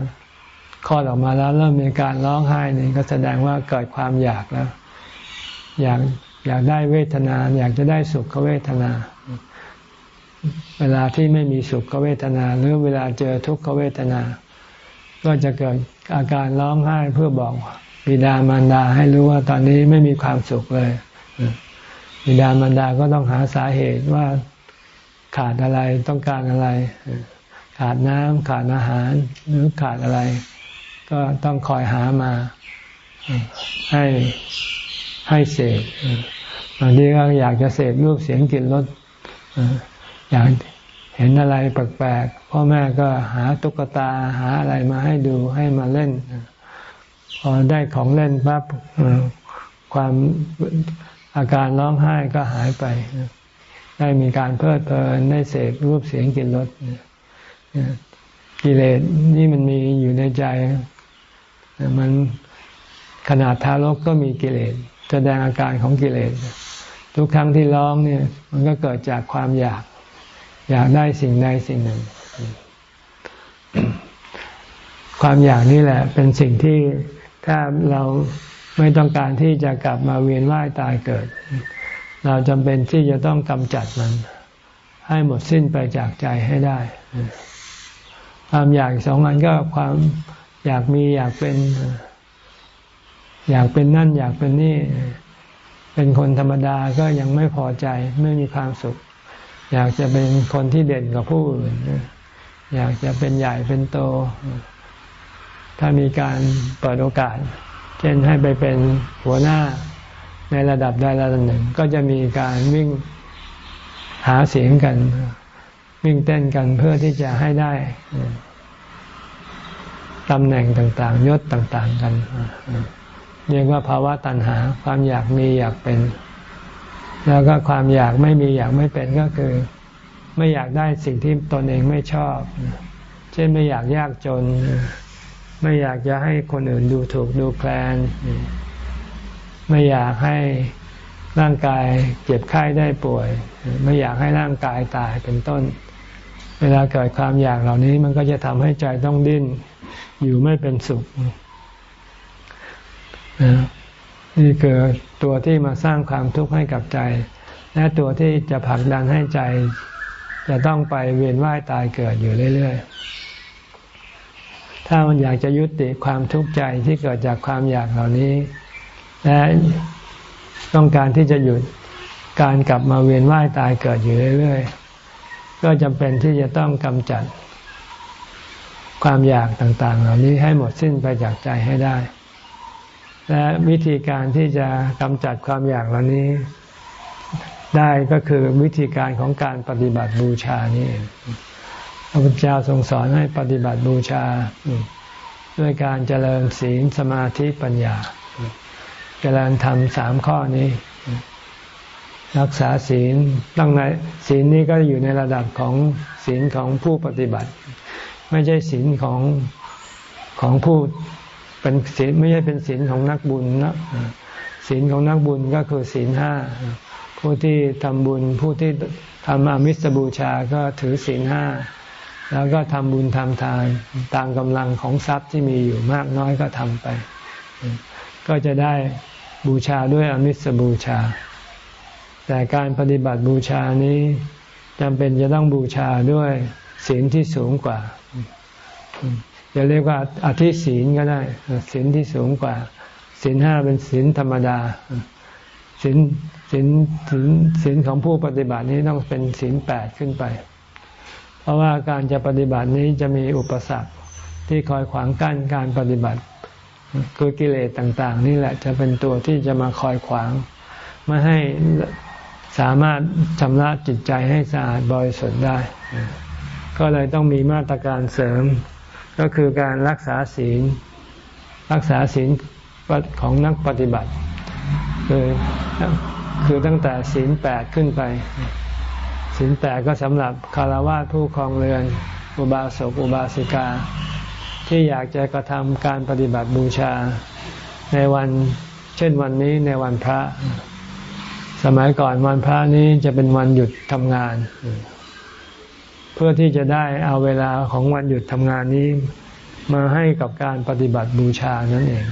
คลอดออกมาแล้วเริ่มมีการร้องไห้นี่ก็แสดงว่าเกิดความอยากแล้ว อยากอยากได้เวทนา อยากจะได้สุขเวทนา เวลาที่ไม่มีสุขเวทนา หรือเวลาเจอทุกขเวทนา ก็จะเกิดอาการร้องไห้เพื่อบอกบิดามารดาให้รู้ว่าตอนนี้ไม่มีความสุขเลยบิดามารดาก็ต้องหาสาเหตุว่าขาดอะไรต้องการอะไร ขาดน้ำขาดอาหารหรือขาดอะไร ก็ต้องคอยหามาให้ให้เสพบางทีก็อยากจะเสพรูปเสียงกลิ่นรส อยากเห็นอะไรแปลกๆพ่อแม่ก็หาตุ๊กตาหาอะไรมาให้ดูให้มาเล่น พอได้ของเล่นปั๊บความอาการร้องไห้ก็หายไป ได้มีการเพลิดเพลินได้เสกรูปเสียงกลิ่นรสกิเลสนี่มันมีอยู่ในใจ มันขนาดทารกก็มีกิเลสแสดงอาการของกิเลสทุกครั้งที่ร้องเนี่ย มันก็เกิดจากความอยาก อยากได้สิ่งใดสิ่งหนึ่ง ความอยากนี่แหละ เป็นสิ่งที่ถ้าเราไม่ต้องการที่จะกลับมาเวียนว่ายตายเกิด เราจำเป็นที่จะต้องกำจัดมัน ให้หมดสิ้นไปจากใจให้ได้ ความอยากสองอันก็ความอยากมีอยากเป็น อยากเป็นนั่น อยากเป็นนี่ เป็นคนธรรมดาก็ยังไม่พอใจไม่มีความสุข อยากจะเป็นคนที่เด่นกว่าผู้อื่นอยากจะเป็นใหญ่เป็นโต ถ้ามีการเปิดโอกาส เช่นให้ไปเป็นหัวหน้าในระดับใดระดับหนึ่ง ก็จะมีการวิ่งหาเสียงกัน วิ่งเต้นกันเพื่อที่จะให้ได้ตำแหน่งต่างๆ ยศต่างๆกัน เรียกว่าภาวะตัณหา ความอยากมีอยากเป็น แล้วก็ความอยากไม่มีอยากไม่เป็นก็คือ ไม่อยากได้สิ่งที่ตนเองไม่ชอบ เช่นไม่อยากยากจน ไม่อยากจะให้คนอื่นดูถูกดูแคลน ไม่อยากให้ร่างกายเจ็บไข้ได้ป่วย ไม่อยากให้ร่างกายตายเป็นต้น เวลาเกิดความอยากเหล่านี้มันก็จะทำให้ใจต้องดิ้น อยู่ไม่เป็นสุข นี่คือตัวที่มาสร้างความทุกข์ให้กับใจ และตัวที่จะผลักดันให้ใจ จะต้องไปเวียนว่ายตายเกิดอยู่เรื่อยๆ ถ้ามันอยากจะยุติความทุกข์ใจที่เกิดจากความอยากเหล่านี้ และต้องการที่จะหยุดการกลับมาเวียนว่ายตายเกิดอยู่เรื่อยๆ ก็จำเป็นที่จะต้องกำจัดความอยากต่างๆ เหล่านี้ให้หมดสิ้นไปจากใจให้ได้ และวิธีการที่จะกำจัดความอยากเหล่านี้ ได้ก็คือวิธีการของการปฏิบัติบูชานี่พระพุทธเจ้าทรงสอนให้ปฏิบัติบูชา ด้วยการเจริญศีลสมาธิปัญญา เจริญธรรมสามข้อนี้ รักษาศีลตั้งในศีลนี้ก็อยู่ในระดับของศีลของผู้ปฏิบัติ ไม่ใช่ศีลของของผู้ เป็นศีลไม่ใช่เป็นศีลของนักบุญนะศีลของนักบุญก็คือศีลห้าผู้ที่ทำบุญผู้ที่ทำอามิสบูชาก็ถือศีลห้าแล้วก็ทำบุญทำทานตามกำลังของทรัพย์ที่มีอยู่มากน้อยก็ทำไป ก็จะได้บูชาด้วยอมิสบูชา แต่การปฏิบัติบูชานี้จำเป็นจะต้องบูชาด้วยศีลที่สูงกว่า จะเรียกว่าอธิศีลก็ได้ศีลที่สูงกว่าศีลห้าเป็นศีลธรรมดาศีลศีลศีลศีลของผู้ปฏิบัตินี้ต้องเป็นศีลแปดขึ้นไป เพราะว่าการจะปฏิบัตินี้จะมีอุปสรรคที่คอยขวางกั้นการปฏิบัติ คือกิเลสต่าง ๆ นี่แหละจะเป็นตัวที่จะมาคอยขวางไม่ให้สามารถชำระจิตใจให้สะอาดบริสุทธิ์ได้ ก็เลยต้องมีมาตรการเสริม ก็คือการรักษาศีล รักษาศีลของนักปฏิบัติ คือคือตั้งแต่ศีลแปดขึ้นไป ศีลแปดก็สำหรับคารวะผู้ครองเรือน อุบาสกอุบาสิกา ที่อยากจะกระทำการปฏิบัติบูชา ในวันเช่นวันนี้ในวันพระ สมัยก่อนวันพระนี้จะเป็นวันหยุดทำงาน เพื่อที่จะได้เอาเวลาของวันหยุดทำงานนี้มาให้กับการปฏิบัติบูชานั่นเอง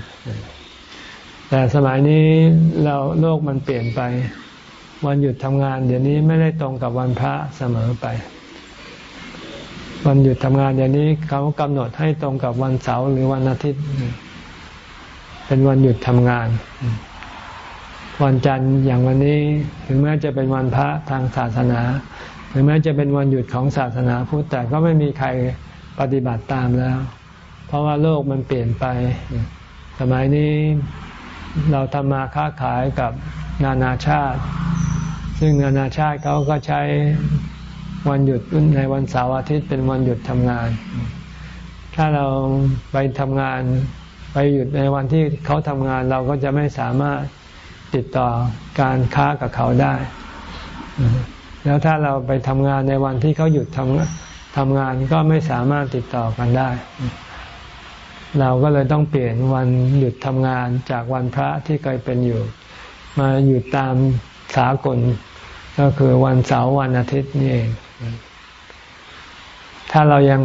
แต่สมัยนี้เราโลกมันเปลี่ยนไป วันหยุดทำงาน เดี๋ยวนี้ไม่ได้ตรงกับวันพระเสมอไป วันหยุดทำงานเดี๋ยวนี้เขากำหนดให้ตรงกับวันเสาร์หรือวันอาทิตย์ เป็นวันหยุดทำงาน วันจันทร์อย่างวันนี้ถึงแม้จะเป็นวันพระทางศาสนา ถึงแม้จะเป็นวันหยุดของศาสนาพุทธแต่ก็ไม่มีใครปฏิบัติตามแล้ว เพราะว่าโลกมันเปลี่ยนไป สมัยนี้เราทำมาค้าขายกับนานาชาติ ซึ่งนานาชาติเขาก็ใช้วันหยุดในวันเสาร์อาทิตย์เป็นวันหยุดทำงาน ถ้าเราไปทำงานไปหยุดในวันที่เขาทำงานเราก็จะไม่สามารถติดต่อการค้ากับเขาได้ แล้วถ้าเราไปทำงานในวันที่เขาหยุดทำทำงานก็ไม่สามารถติดต่อกันได้ เราก็เลยต้องเปลี่ยนวันหยุดทำงานจากวันพระที่เคยเป็นอยู่ มาหยุดตามสากลก็คือวันเสาร์วันอาทิตย์นี่เอง ถ้าเรายัง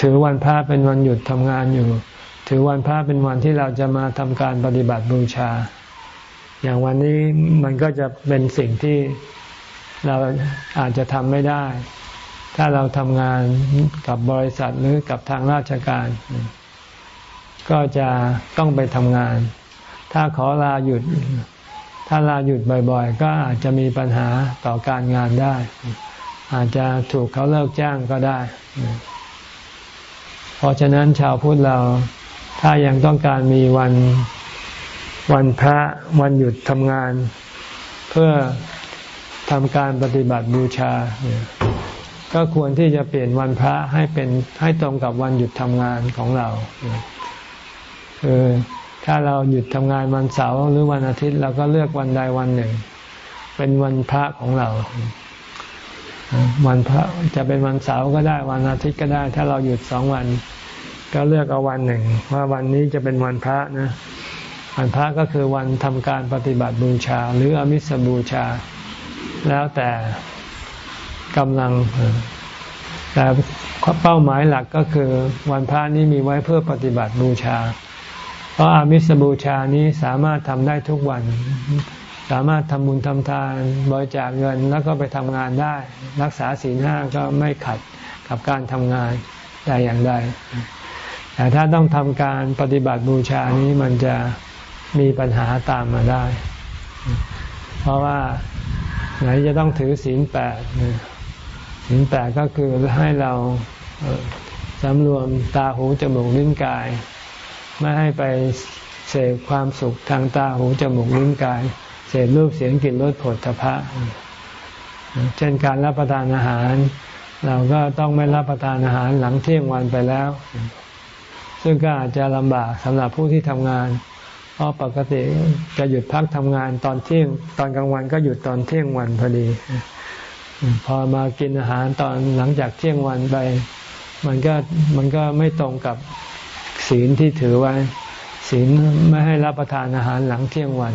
ถือวันพระเป็นวันหยุดทำงานอยู่ ถือวันพระเป็นวันที่เราจะมาทำการปฏิบัติบูชา อย่างวันนี้มันก็จะเป็นสิ่งที่ เราอาจจะทำไม่ได้ ถ้าเราทำงานกับบริษัทหรือกับทางราชการ ก็จะต้องไปทำงาน ถ้าขอลาหยุด ถ้าลาหยุดบ่อยๆ ก็อาจจะมีปัญหาต่อการงานได้ อาจจะถูกเขาเลิกจ้างก็ได้ เพราะฉะนั้นชาวพุทธเราถ้ายังต้องการมีวันวันพระวันหยุดทำงาน เพื่อ ทำการปฏิบัติบูชา ก็ควรที่จะเปลี่ยนวันพระให้เป็นให้ตรงกับวันหยุดทำงานของเราคือถ้าเราหยุดทำงานวันเสาร์หรือวันอาทิตย์เราก็เลือกวันใดวันหนึ่ง เป็นวันพระของเรา วันพระจะเป็นวันเสาร์ก็ได้วันอาทิตย์ก็ได้ ถ้าเราหยุดสองวัน ก็เลือกเอาวันหนึ่ง ว่าวันนี้จะเป็นวันพระนะวันพระก็คือวันทำการปฏิบัติบูชา หรืออมิสบูชา แล้วแต่กำลัง แต่เป้าหมายหลักก็คือวันพระนี้มีไว้เพื่อปฏิบัติบูชา เพราะอามิสบูชานี้สามารถทำได้ทุกวัน สามารถทำบุญทำทานบริจาคเงินแล้วก็ไปทำงานได้ รักษาศีลห้าก็ไม่ขัดกับการทำงานแต่อย่างใดแต่ถ้าต้องทำการปฏิบัติบูชานี้มันจะมีปัญหาตามมาได้ เพราะว่า ไหนจะต้องถือศีลแปดศีลแปดก็คือให้เราสำรวมตาหูจมูกลิ้นกาย ไม่ให้ไปเสพความสุขทางตาหูจมูกลิ้นกาย เสพรูปเสียงกลิ่นรสผลทพะเช่นการรับประทานอาหาร เราก็ต้องไม่รับประทานอาหารหลังเที่ยงวันไปแล้ว ซึ่งก็อาจจะลำบากสำหรับผู้ที่ทำงาน เพราะปกติจะหยุดพักทำงานตอนเที่ยง ตอนกลางวันก็หยุดตอนเที่ยงวันพอดี พอมากินอาหารตอนหลังจากเที่ยงวันไป มันก็มันก็ไม่ตรงกับศีลที่ถือไว้ศีลไม่ให้รับประทานอาหารหลังเที่ยงวัน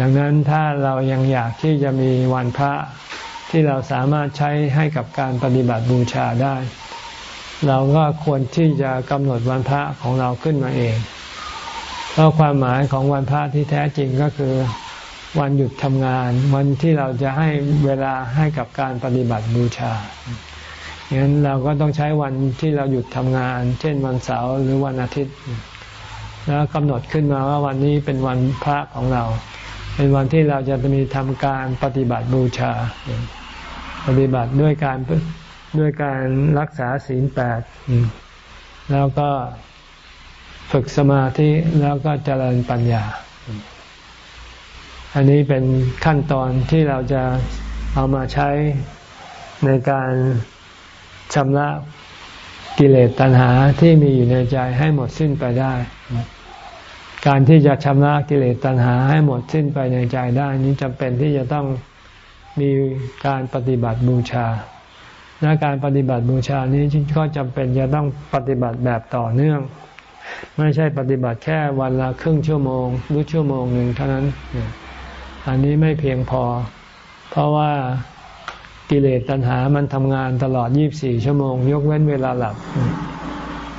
ดังนั้นถ้าเรายังอยากที่จะมีวันพระที่เราสามารถใช้ให้กับการปฏิบัติบูชาได้ เราก็ควรที่จะกำหนดวันพระของเราขึ้นมาเอง เพราะความหมายของวันพระที่แท้จริงก็คือวันหยุดทำงาน วันที่เราจะให้เวลาให้กับการปฏิบัติบูชางั้นเราก็ต้องใช้วันที่เราหยุดทำงาน เช่นวันเสาร์หรือวันอาทิตย์ แล้วกำหนดขึ้นมาว่าวันนี้เป็นวันพระของเรา เป็นวันที่เราจะมีทำการปฏิบัติบูชา ปฏิบัติด้วยการ ด้วยการรักษาศีลแปดแล้วก็ฝึกสมาธิแล้วก็เจริญปัญญา อันนี้เป็นขั้นตอนที่เราจะเอามาใช้ในการชำระกิเลสตัณหาที่มีอยู่ในใจให้หมดสิ้นไปได้ การที่จะชำระกิเลสตัณหาให้หมดสิ้นไปในใจได้ นี้จำเป็นที่จะต้องมีการปฏิบัติบูชา และการปฏิบัติบูชานี้ก็จำเป็นจะต้องปฏิบัติแบบต่อเนื่อง ไม่ใช่ปฏิบัติแค่วันละครึ่งชั่วโมงหรือชั่วโมงหนึ่งเท่านั้น อันนี้ไม่เพียงพอ เพราะว่ากิเลสตัณหามันทำงานตลอด 24 ชั่วโมง ยกเว้นเวลาหลับ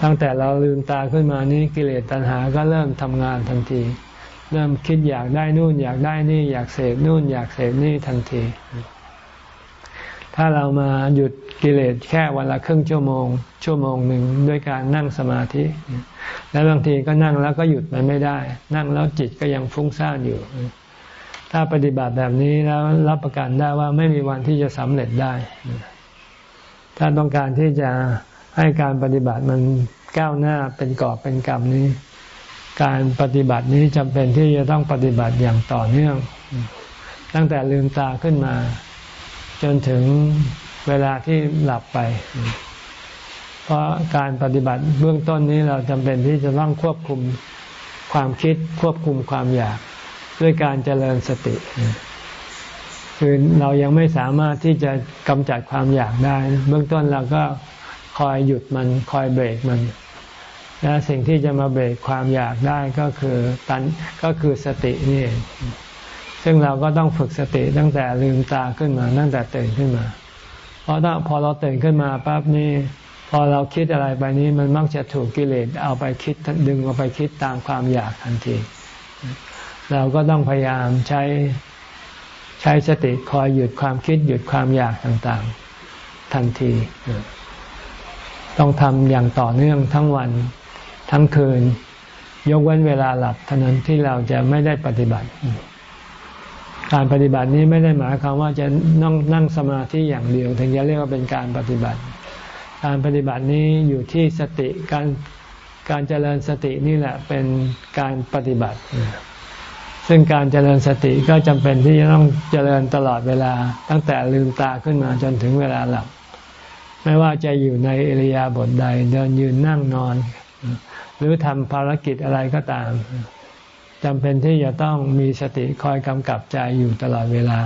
ตั้งแต่เราลืมตาขึ้นมานี้กิเลสตัณหาก็เริ่มทำงานทันที เริ่มคิดอยากได้นู่นอยากได้นี่ อยากเสพนู่นอยากเสพนี่ทันที ถ้าเรามาหยุดกิเลสแค่วันละครึ่งชั่วโมง ชั่วโมงหนึ่งด้วยการนั่งสมาธิ แล้วบางทีก็นั่งแล้วก็หยุดมันไม่ได้ นั่งแล้วจิตก็ยังฟุ้งซ่านอยู่ ถ้าปฏิบัติแบบนี้แล้วรับประกันได้ว่าไม่มีวันที่จะสำเร็จได้ ถ้าต้องการที่จะให้การปฏิบัติมันก้าวหน้าเป็นกอบเป็นกรรมนี้ การปฏิบัตินี้จำเป็นที่จะต้องปฏิบัติอย่างต่อเนื่อง ตั้งแต่ลืมตาขึ้นมา จนถึงเวลาที่หลับไป เพราะการปฏิบัติเบื้องต้นนี้เราจำเป็นที่จะต้องควบคุมความคิดควบคุมความอยากด้วยการเจริญสติ คือเรายังไม่สามารถที่จะกำจัดความอยากได้ เบื้องต้นเราก็คอยหยุดมันคอยเบรกมันและสิ่งที่จะมาเบรกความอยากได้ก็คือตันก็คือสตินี่ ซึ่งเราก็ต้องฝึกสติตั้งแต่ลืมตาขึ้นมา ตั้งแต่ตื่นขึ้นมา เพราะถ้าพอเราตื่นขึ้นมาปั๊บนี่พอเราคิดอะไรไปนี้มันมักจะถูกกิเลสเอาไปคิดดึงเอาไปคิดตามความอยากทันที เราก็ต้องพยายามใช้ใช้สติคอยหยุดความคิดหยุดความอยากต่างๆ ทันที ต้องทำอย่างต่อเนื่องทั้งวันทั้งคืน ยกเว้นเวลาหลับเท่านั้นที่เราจะไม่ได้ปฏิบัติ การปฏิบัตินี้ไม่ได้หมายความว่าจะนั่งนั่งสมาธิอย่างเดียว ถึงจะเรียกว่าเป็นการปฏิบัติ การปฏิบัตินี้อยู่ที่สติการการเจริญสตินี่แหละเป็นการปฏิบัติ ซึ่งการเจริญสติก็จำเป็นที่จะต้องเจริญตลอดเวลา ตั้งแต่ลืมตาขึ้นมาจนถึงเวลาหลับ ไม่ว่าจะอยู่ในเอริยาบทใด เดินยืนนั่งนอน หรือทำภารกิจอะไรก็ตาม จำเป็นที่จะต้องมีสติคอยกำกับใจอยู่ตลอดเวลา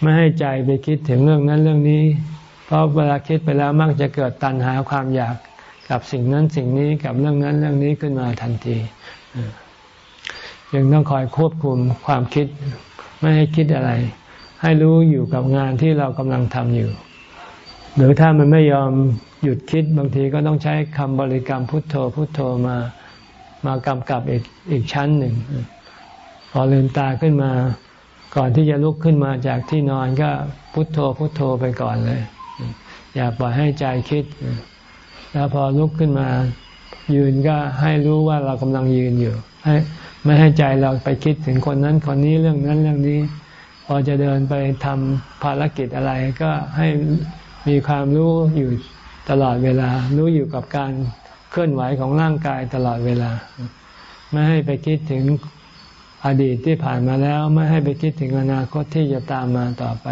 ไม่ให้ใจไปคิดถึงเรื่องนั้นเรื่องนี้ เพราะเวลาคิดไปแล้วมักจะเกิดตัณหาความอยากกับสิ่งนั้นสิ่งนี้กับเรื่องนั้นเรื่องนี้ขึ้นมาทันทียังต้องคอยควบคุมความคิด ไม่ให้คิดอะไร ให้รู้อยู่กับงานที่เรากำลังทำอยู่ หรือถ้ามันไม่ยอมหยุดคิดบางทีก็ต้องใช้คำบริกรรมพุทโธพุทโธมา มากำกับอีกอีกชั้นหนึ่ง พอลืมตาขึ้นมา ก่อนที่จะลุกขึ้นมาจากที่นอนก็พุทโธพุทโธไปก่อนเลย อย่าปล่อยให้ใจคิด แล้วพอลุกขึ้นมา ยืนก็ให้รู้ว่าเรากำลังยืนอยู่ ให้ไม่ให้ใจเราไปคิดถึงคนนั้นคนนี้เรื่องนั้นเรื่องนี้ พอจะเดินไปทำภารกิจอะไรก็ให้มีความรู้อยู่ตลอดเวลา รู้อยู่กับการ เคลื่อนไหวของร่างกายตลอดเวลา ไม่ให้ไปคิดถึงอดีตที่ผ่านมาแล้ว ไม่ให้ไปคิดถึงอนาคตที่จะตามมาต่อไป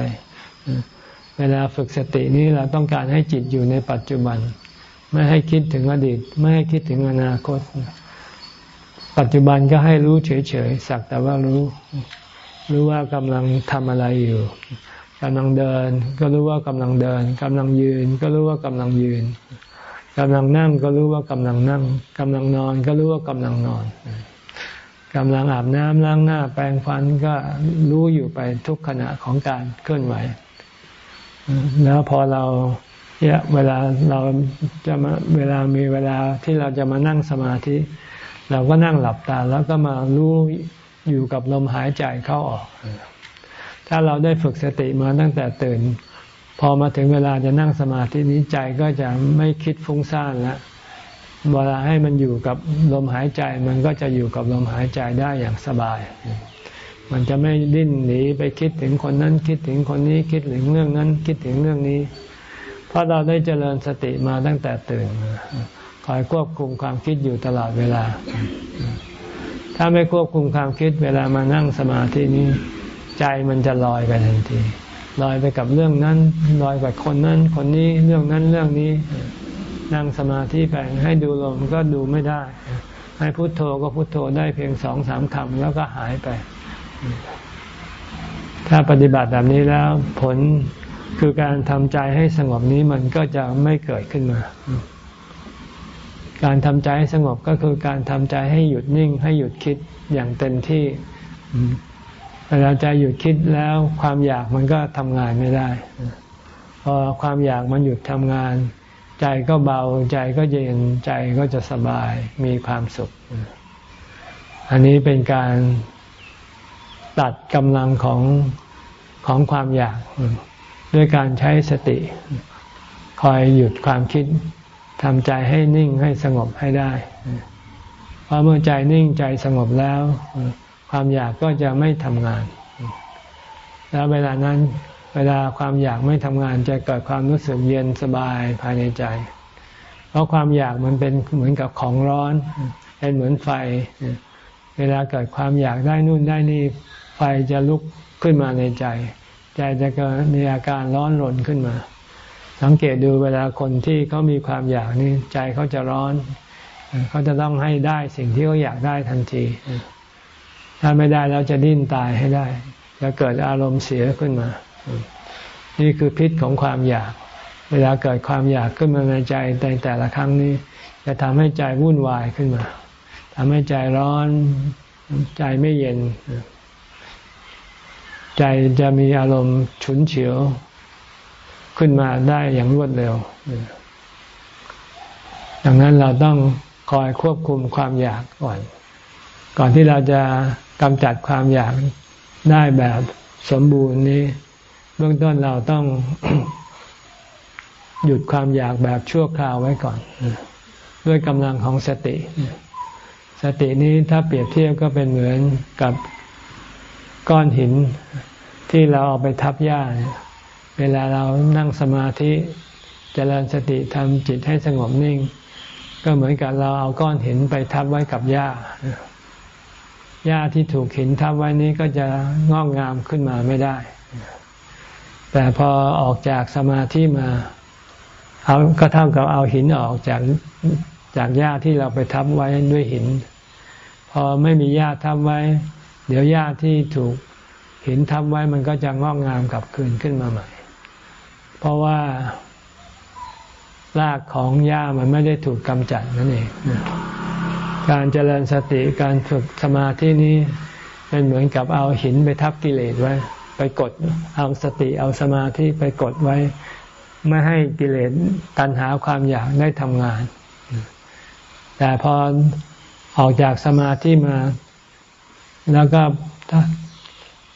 เวลาฝึกสตินี้เราต้องการให้จิตอยู่ในปัจจุบัน ไม่ให้คิดถึงอดีต ไม่ให้คิดถึงอนาคต ปัจจุบันก็ให้รู้เฉยๆสักแต่ว่ารู้ รู้ว่ากำลังทำอะไรอยู่กำลังเดิน ก็รู้ว่ากำลังเดินกำลังยืน ก็รู้ว่ากำลังยืน กำลังนั่งก็รู้ว่ากำลังนั่งกำลังนอนก็รู้ว่ากำลังนอนกำลังอาบน้ำล้างหน้า แปรงฟันก็รู้อยู่ไปทุกขณะของการเคลื่อนไหว แล้วพอเราเวลาเราจะมาเวลามีเวลาที่เราจะมานั่งสมาธิ เราก็นั่งหลับตาแล้วก็มารู้อยู่กับลมหายใจเข้าออก ถ้าเราได้ฝึกสติมาตั้งแต่ตื่น พอมาถึงเวลาจะนั่งสมาธินี้ใจก็จะไม่คิดฟุ้งซ่านแล้วเวลาให้มันอยู่กับลมหายใจมันก็จะอยู่กับลมหายใจได้อย่างสบาย มันจะไม่ดิ้นหนีไปคิดถึงคนนั้นคิดถึงคนนี้คิดถึงเรื่องนั้นคิดถึงเรื่องนี้ เพราะเราได้เจริญสติมาตั้งแต่ตื่นคอยควบคุมความคิดอยู่ตลอดเวลา ถ้าไม่ควบคุมความคิดเวลามานั่งสมาธินี้ ใจมันจะลอยไปทันที ลอยไปกับเรื่องนั้นลอยไปคนนั้น คนนี้เรื่องนั้นเรื่องนี้นั่งสมาธิไปให้ดูลมก็ดูไม่ได้ ให้พุโทโธก็พุโทโธได้เพียงสองสามคำแล้วก็หายไป ถ้าปฏิบัติแบบนี้แล้วผลคือการทำใจให้สงบนี้มันก็จะไม่เกิดขึ้นมา การทำใจให้สงบก็คือการทำใจให้หยุดนิ่ง ให้หยุดคิดอย่างเต็มที่ เวลาใจหยุดคิดแล้วความอยากมันก็ทำงานไม่ได้ พอความอยากมันหยุดทำงาน ใจก็เบาใจก็เย็นใจก็จะสบายมีความสุข อันนี้เป็นการตัดกำลังของของความอยาก ด้วยการใช้สติ คอยหยุดความคิดทำใจให้นิ่งให้สงบให้ได้ เพราะเมื่อใจนิ่งใจสงบแล้ว ความอยากก็จะไม่ทำงาน แล้วเวลานั้นเวลาความอยากไม่ทำงานจะเกิดความรู้สึกเย็นสบายภายในใจ เพราะความอยากมันเป็นเหมือนกับของร้อน เป็นเหมือนไฟ เวลาเกิดความอยากได้นู่นได้นี่ไฟจะลุกขึ้นมาในใจ ใจจะเกิดมีอาการร้อนรนขึ้นมา สังเกตดูเวลาคนที่เขามีความอยากนี่ใจเขาจะร้อน เขาจะต้องให้ได้สิ่งที่เขาอยากได้ทันที ถ้าไม่ได้แล้วจะดิ้นตายให้ได้ จะเกิดอารมณ์เสียขึ้นมา นี่คือพิษของความอยาก เวลาเกิดความอยากขึ้นมาในใจในแต่ละครั้งนี้ จะทำให้ใจวุ่นวายขึ้นมาทำให้ใจร้อนใจไม่เย็น ใจจะมีอารมณ์ฉุนเฉียวขึ้นมาได้อย่างรวดเร็ว ดังนั้นเราต้องคอยควบคุมความอยากก่อน ก่อนที่เราจะกำจัดความอยากได้แบบสมบูรณ์นี้ เบื้องต้นเราต้องหยุดความอยากแบบชั่วคราวไว้ก่อน ด้วยกำลังของสติ สตินี้ถ้าเปรียบเทียบก็เป็นเหมือนกับก้อนหินที่เราเอาไปทับหญ้า เวลาเรานั่งสมาธิจเจริญสติทำจิตให้สงบนิ่ง ก็เหมือนกับเราเอาก้อนหินไปทับไว้กับหญ้า หญ้าที่ถูกหินทับไว้นี้ก็จะงอกงามขึ้นมาไม่ได้ แต่พอออกจากสมาธิมาเอาก็เท่ากับเอาหินออกจากจากหญ้าที่เราไปทับไว้ด้วยหิน พอไม่มีหญ้าทับไว้ เดี๋ยวหญ้าที่ถูกหินทับไว้มันก็จะงอกงามกลับคืนขึ้นมาใหม่ เพราะว่ารากของหญ้ามันไม่ได้ถูกกำจัดนั่นเอง การเจริญสติการฝึกสมาธินี้เป็นเหมือนกับเอาหินไปทับกิเลสไว้ ไปกดเอาสติเอาสมาธิไปกดไว้ ไม่ให้กิเลสตัณหาความอยากได้ทำงาน แต่พอออกจากสมาธิมา แล้วก็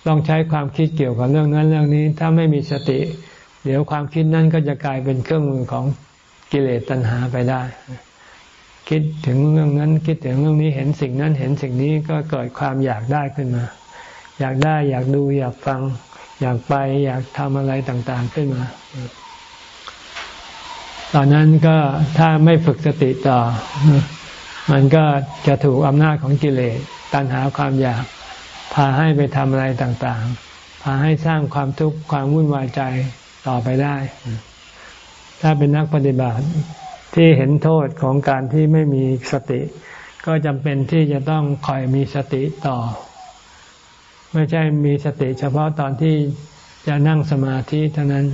ต้องใช้ความคิดเกี่ยวกับเรื่องนั้นเรื่องนี้ ถ้าไม่มีสติ เดี๋ยวความคิดนั้นก็จะกลายเป็นเครื่องมือของกิเลสตัณหาไปได้ คิดถึงเรื่องนั้นคิดถึงเรื่องนี้เห็นสิ่งนั้นเห็นสิ่งนี้ก็เกิดความอยากได้ขึ้นมา อยากได้อยากดูอยากฟัง อยากไปอยากทำอะไรต่างๆขึ้นมา ตอนนั้นก็ถ้าไม่ฝึกสติต่อ มันก็จะถูกอำนาจของกิเลสตัณหาความอยากพาให้ไปทำอะไรต่างๆ พาให้สร้างความทุกข์ความวุ่นวายใจต่อไปได้ ถ้าเป็นนักปฏิบัติ ที่เห็นโทษของการที่ไม่มีสติ ก็จำเป็นที่จะต้องคอยมีสติต่อ ไม่ใช่มีสติเฉพาะตอนที่จะนั่งสมาธิเท่านั้น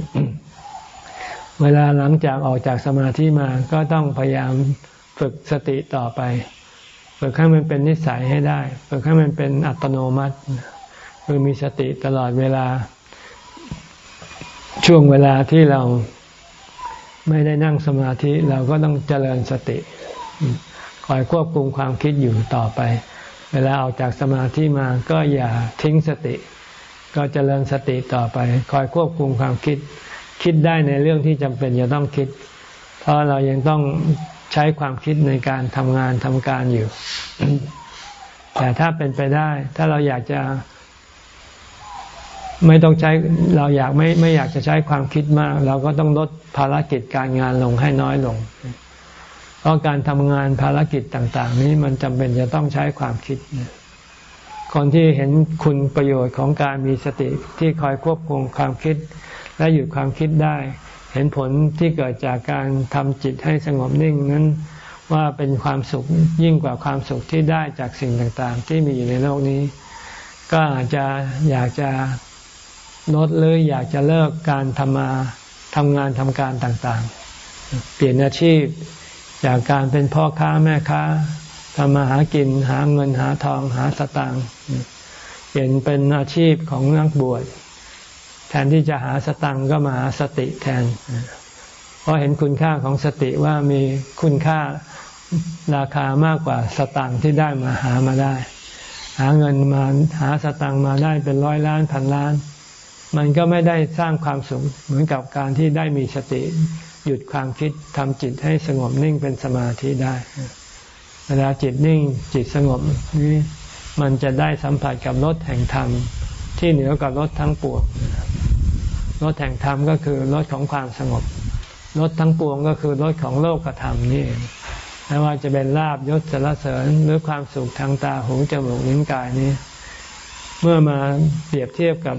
เวลาหลังจากออกจากสมาธิมาก็ต้องพยายามฝึกสติต่อไป ฝึกให้มันเป็นนิสัยให้ได้ ฝึกให้มันเป็นอัตโนมัติ คือมีสติตลอดเวลา ช่วงเวลาที่เรา ไม่ได้นั่งสมาธิเราก็ต้องเจริญสติ คอยควบคุมความคิดอยู่ต่อไป เวลาออกจากสมาธิมาก็อย่าทิ้งสติ ก็เจริญสติต่อไป คอยควบคุมความคิด คิดได้ในเรื่องที่จำเป็นจะต้องคิด เพราะเรายังต้องใช้ความคิดในการทำงานทำการอยู่ แต่ถ้าเป็นไปได้ ถ้าเราอยากจะ ไม่ต้องใช้เราอยากไม่ไม่อยากจะใช้ความคิดมาก เราก็ต้องลดภารกิจการงานลงให้น้อยลง เพราะการทำงานภารกิจต่าง ๆ นี้มันจำเป็นจะต้องใช้ความคิด คนที่เห็นคุณประโยชน์ของการมีสติที่คอยควบคุมความคิด และหยุดความคิดได้ เห็นผลที่เกิดจากการทำจิตให้สงบนิ่งนั้นว่าเป็นความสุขยิ่งกว่าความสุขที่ได้จากสิ่งต่างๆ ที่มีอยู่ในโลกนี้ ก็อาจจะอยากจะ ลดหรืออยากจะเลิกการทำมาทำงานทำการต่างๆ เปลี่ยนอาชีพจากการเป็นพ่อค้าแม่ค้าทำมาหากินหาเงินหาทองหาสตางค์เปลี่ยนเป็นอาชีพของนักบวชแทนที่จะหาสตังค์ก็มาหาสติแทน เพราะเห็นคุณค่าของสติว่ามีคุณค่าราคามากกว่าสตังค์ที่ได้มาหามาได้ หาเงินมาหาสตังค์มาได้เป็นร้อยล้านพันล้าน มันก็ไม่ได้สร้างความสุขเหมือนกับการที่ได้มีสติ หยุดความคิดทำจิตให้สงบนิ่งเป็นสมาธิได้ เวลาจิตนิ่งจิตสงบนี้มันจะได้สัมผัสกับรสแห่งธรรม ที่เหนือกว่ารสทั้งปวงรสแห่งธรรมก็คือรสของความสงบรสทั้งปวงก็คือรสของโลกธรรมนี่ไม่ว่าจะเป็นลาบยศสารเสริญหรือความสุขทางตาหูจมูกลิ้นกายนี้ เมื่อมาเปรียบเทียบกับ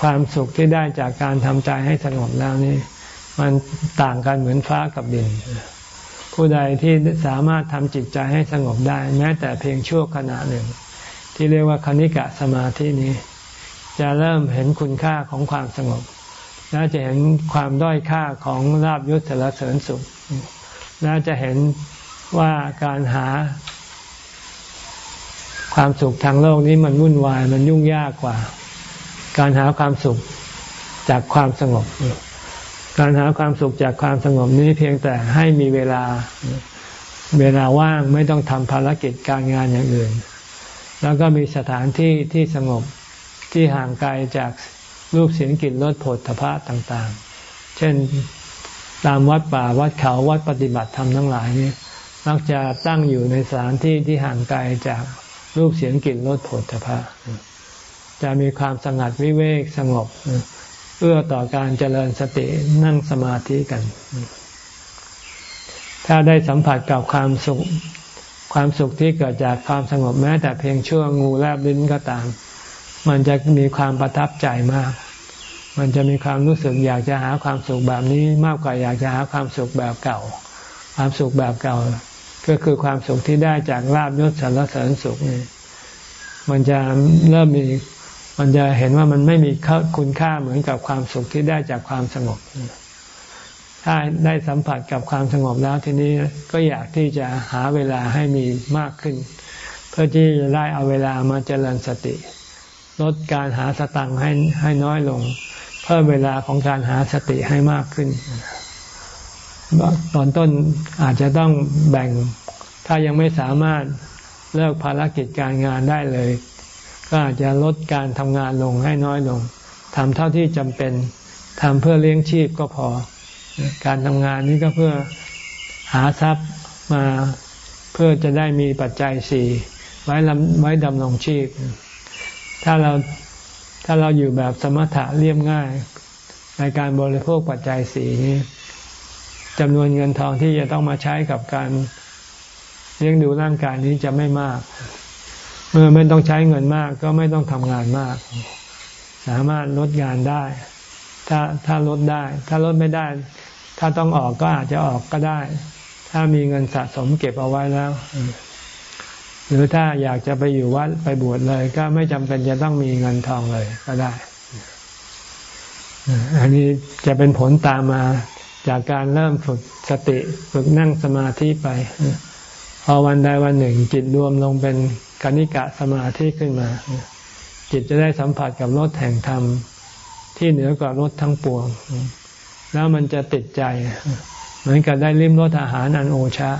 ความสุขที่ได้จากการทำใจให้สงบแล้วนี่ มันต่างกันเหมือนฟ้ากับดิน ผู้ใดที่สามารถทำจิตใจให้สงบได้ แม้แต่เพียงชั่วขณะหนึ่ง ที่เรียกว่าคณิกะสมาธินี้ จะเริ่มเห็นคุณค่าของความสงบและจะเห็นความด้อยค่าของลาบยศสารเสริญสุขและจะเห็นว่าการหาความสุขทางโลกนี้มันวุ่นวายมันยุ่งยากกว่า การหาความสุขจากความสงบ การหาความสุขจากความสงบนี้เพียงแต่ให้มีเวลาเวลาว่างไม่ต้องทำภารกิจการงานอย่างอื่น แล้วก็มีสถานที่ที่สงบที่ห่างไกลจากรูปเสียงกลิ่นรสผลทพะต่างๆ เช่นตามวัดป่าวัดเขาวัดปฏิบัติธรรมทั้งหลายนี้มักจะตั้งอยู่ในสถานที่ที่ห่างไกลจากรูปเสียงกลิ่นรสผลทพะ จะมีความสงัดวิเวกสงบเอื้อต่อการเจริญสตินั่งสมาธิกัน ถ้าได้สัมผัสกับความสุข ความสุขที่เกิดจากความสงบแม้ แต่เพียงชั่วงูแลบลิ้นก็ตาม มันจะมีความประทับใจมาก มันจะมีความรู้สึกอยากจะหาความสุขแบบนี้มากกว่าอยากจะหาความสุขแบบเก่า ความสุขแบบเก่า ก็คือความสุขที่ได้จากลาบยศสรรเสริญสุขนี่มันจะเริ่มมี มันจะเห็นว่ามันไม่มีคุณค่าเหมือนกับความสุขที่ได้จากความสงบ ถ้าได้สัมผัสกับความสงบแล้วทีนี้ก็อยากที่จะหาเวลาให้มีมากขึ้น เพื่อที่จะได้เอาเวลามาเจริญสติ ลดการหาสตังค์ให้ให้น้อยลง เพิ่มเวลาของการหาสติให้มากขึ้น ตอนต้นอาจจะต้องแบ่งถ้ายังไม่สามารถเลิกภารกิจการงานได้เลย ก็อาจจะลดการทำงานลงให้น้อยลงทำเท่าที่จำเป็นทำเพื่อเลี้ยงชีพก็พอ การทำงานนี้ก็เพื่อหาทรัพย์มาเพื่อจะได้มีปัจจัยสี่ไว้ไว้ดำรงชีพ ถ้าเราถ้าเราอยู่แบบสมถะเรียบง่าย ในการบริโภคปัจจัยสี่นี้จำนวนเงินทองที่จะต้องมาใช้กับการเลี้ยงดูร่างกายนี้จะไม่มาก เมื่อไม่ต้องใช้เงินมาก ก็ไม่ต้องทำงานมาก สามารถลดงานได้ ถ้าถ้าลดได้ ถ้าลดไม่ได้ ถ้าต้องออกก็อาจจะออกก็ได้ ถ้ามีเงินสะสมเก็บเอาไว้แล้วหรือถ้าอยากจะไปอยู่วัดไปบวชเลย ก็ไม่จำเป็นจะต้องมีเงินทองเลยก็ได้ อันนี้จะเป็นผลตามมาจากการเริ่มฝึกสติ ฝึกนั่งสมาธิไป พอวันใดวันหนึ่ง จิตรวมลงเป็นกนิกะสมาธิขึ้นมา จิตจะได้สัมผัสกับรสแห่งธรรม ที่เหนือกว่ารสทั้งปวง แล้วมันจะติดใจ เหมือนกับได้ลิ้มรสอาหารอันโอชะ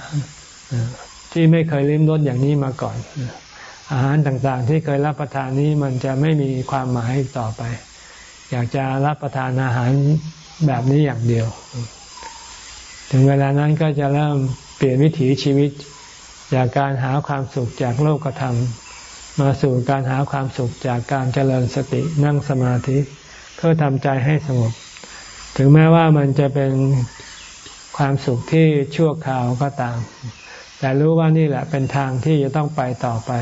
ที่ไม่เคยลิ้มรสอย่างนี้มาก่อน อาหารต่างๆ ที่เคยรับประทานนี้มันจะไม่มีความหมายต่อไป อยากจะรับประทานอาหารแบบนี้อย่างเดียว ถึงเวลานั้นก็จะเริ่มเปลี่ยนวิถีชีวิต จากการหาความสุขจากโลกธรรม มาสู่การหาความสุขจากการเจริญสตินั่งสมาธิเพื่อทำใจให้สงบ ถึงแม้ว่ามันจะเป็นความสุขที่ชั่วคราวก็ตาม แต่รู้ว่านี่แหละเป็นทางที่จะต้องไปต่อไป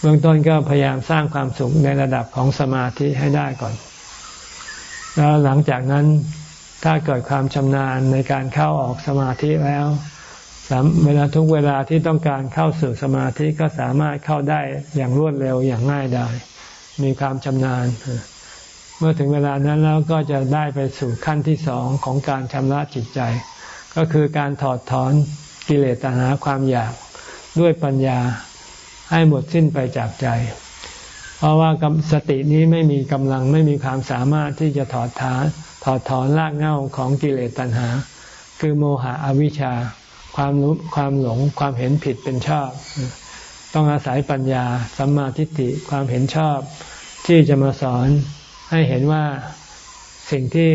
เบื้องต้นก็พยายามสร้างความสุขในระดับของสมาธิให้ได้ก่อน แล้วหลังจากนั้นถ้าเกิดความชำนาญในการเข้าออกสมาธิแล้ว เวลาทุกเวลาที่ต้องการเข้าสู่สมาธิก็สามารถเข้าได้อย่างรวดเร็วอย่างง่ายได้มีความชำนาญ เมื่อถึงเวลานั้นแล้วก็จะได้ไปสู่ขั้นที่สองของการชำระจิตใจ ก็คือการถอดถอนกิเลสตัณหาความอยากด้วยปัญญาให้หมดสิ้นไปจากใจ เพราะว่าสตินี้ไม่มีกำลังไม่มีความสามารถที่จะถอดถอนถอดถอนรากเหง้าของกิเลสตัณหา คือโมหะอวิชชา ความรู้ความหลงความเห็นผิดเป็นชอบ ต้องอาศัยปัญญาสัมมาทิฏฐิความเห็นชอบ ที่จะมาสอนให้เห็นว่าสิ่งที่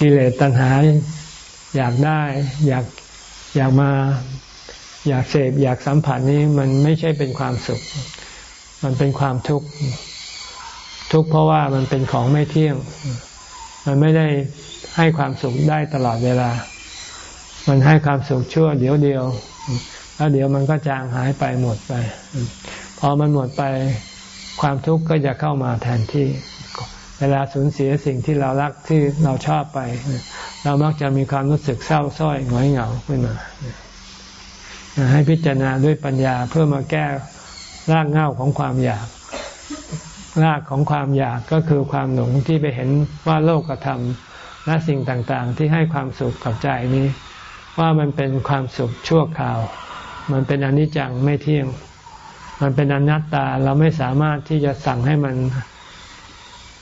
กิเลสตัณหาอยากได้ อยากอยากมาอยากเสพอยากสัมผัสนี้มันไม่ใช่เป็นความสุข มันเป็นความทุกข์ทุกข์เพราะว่ามันเป็นของไม่เที่ยง มันไม่ได้ให้ความสุขได้ตลอดเวลา มันให้ความสุขชั่วเดียวเดียว แล้วเดี๋ยวมันก็จางหายไปหมดไป พอมันหมดไปความทุกข์ก็จะเข้ามาแทนที่ เวลาสูญเสียสิ่งที่เรารักที่เราชอบไป เรามักจะมีความรู้สึกเศร้าส้อยหงอยเหงาขึ้นมา ให้พิจารณาด้วยปัญญาเพื่อมาแก้รากเหง้าของความอยาก รากของความอยากก็คือความหลงที่ไปเห็นว่าโลกธรรมและสิ่งต่างๆ ที่ให้ความสุขกับใจนี้ ว่ามันเป็นความสุขชั่วคราว มันเป็นอนิจจังไม่เที่ยง มันเป็นอนัตตาเราไม่สามารถที่จะสั่งให้มัน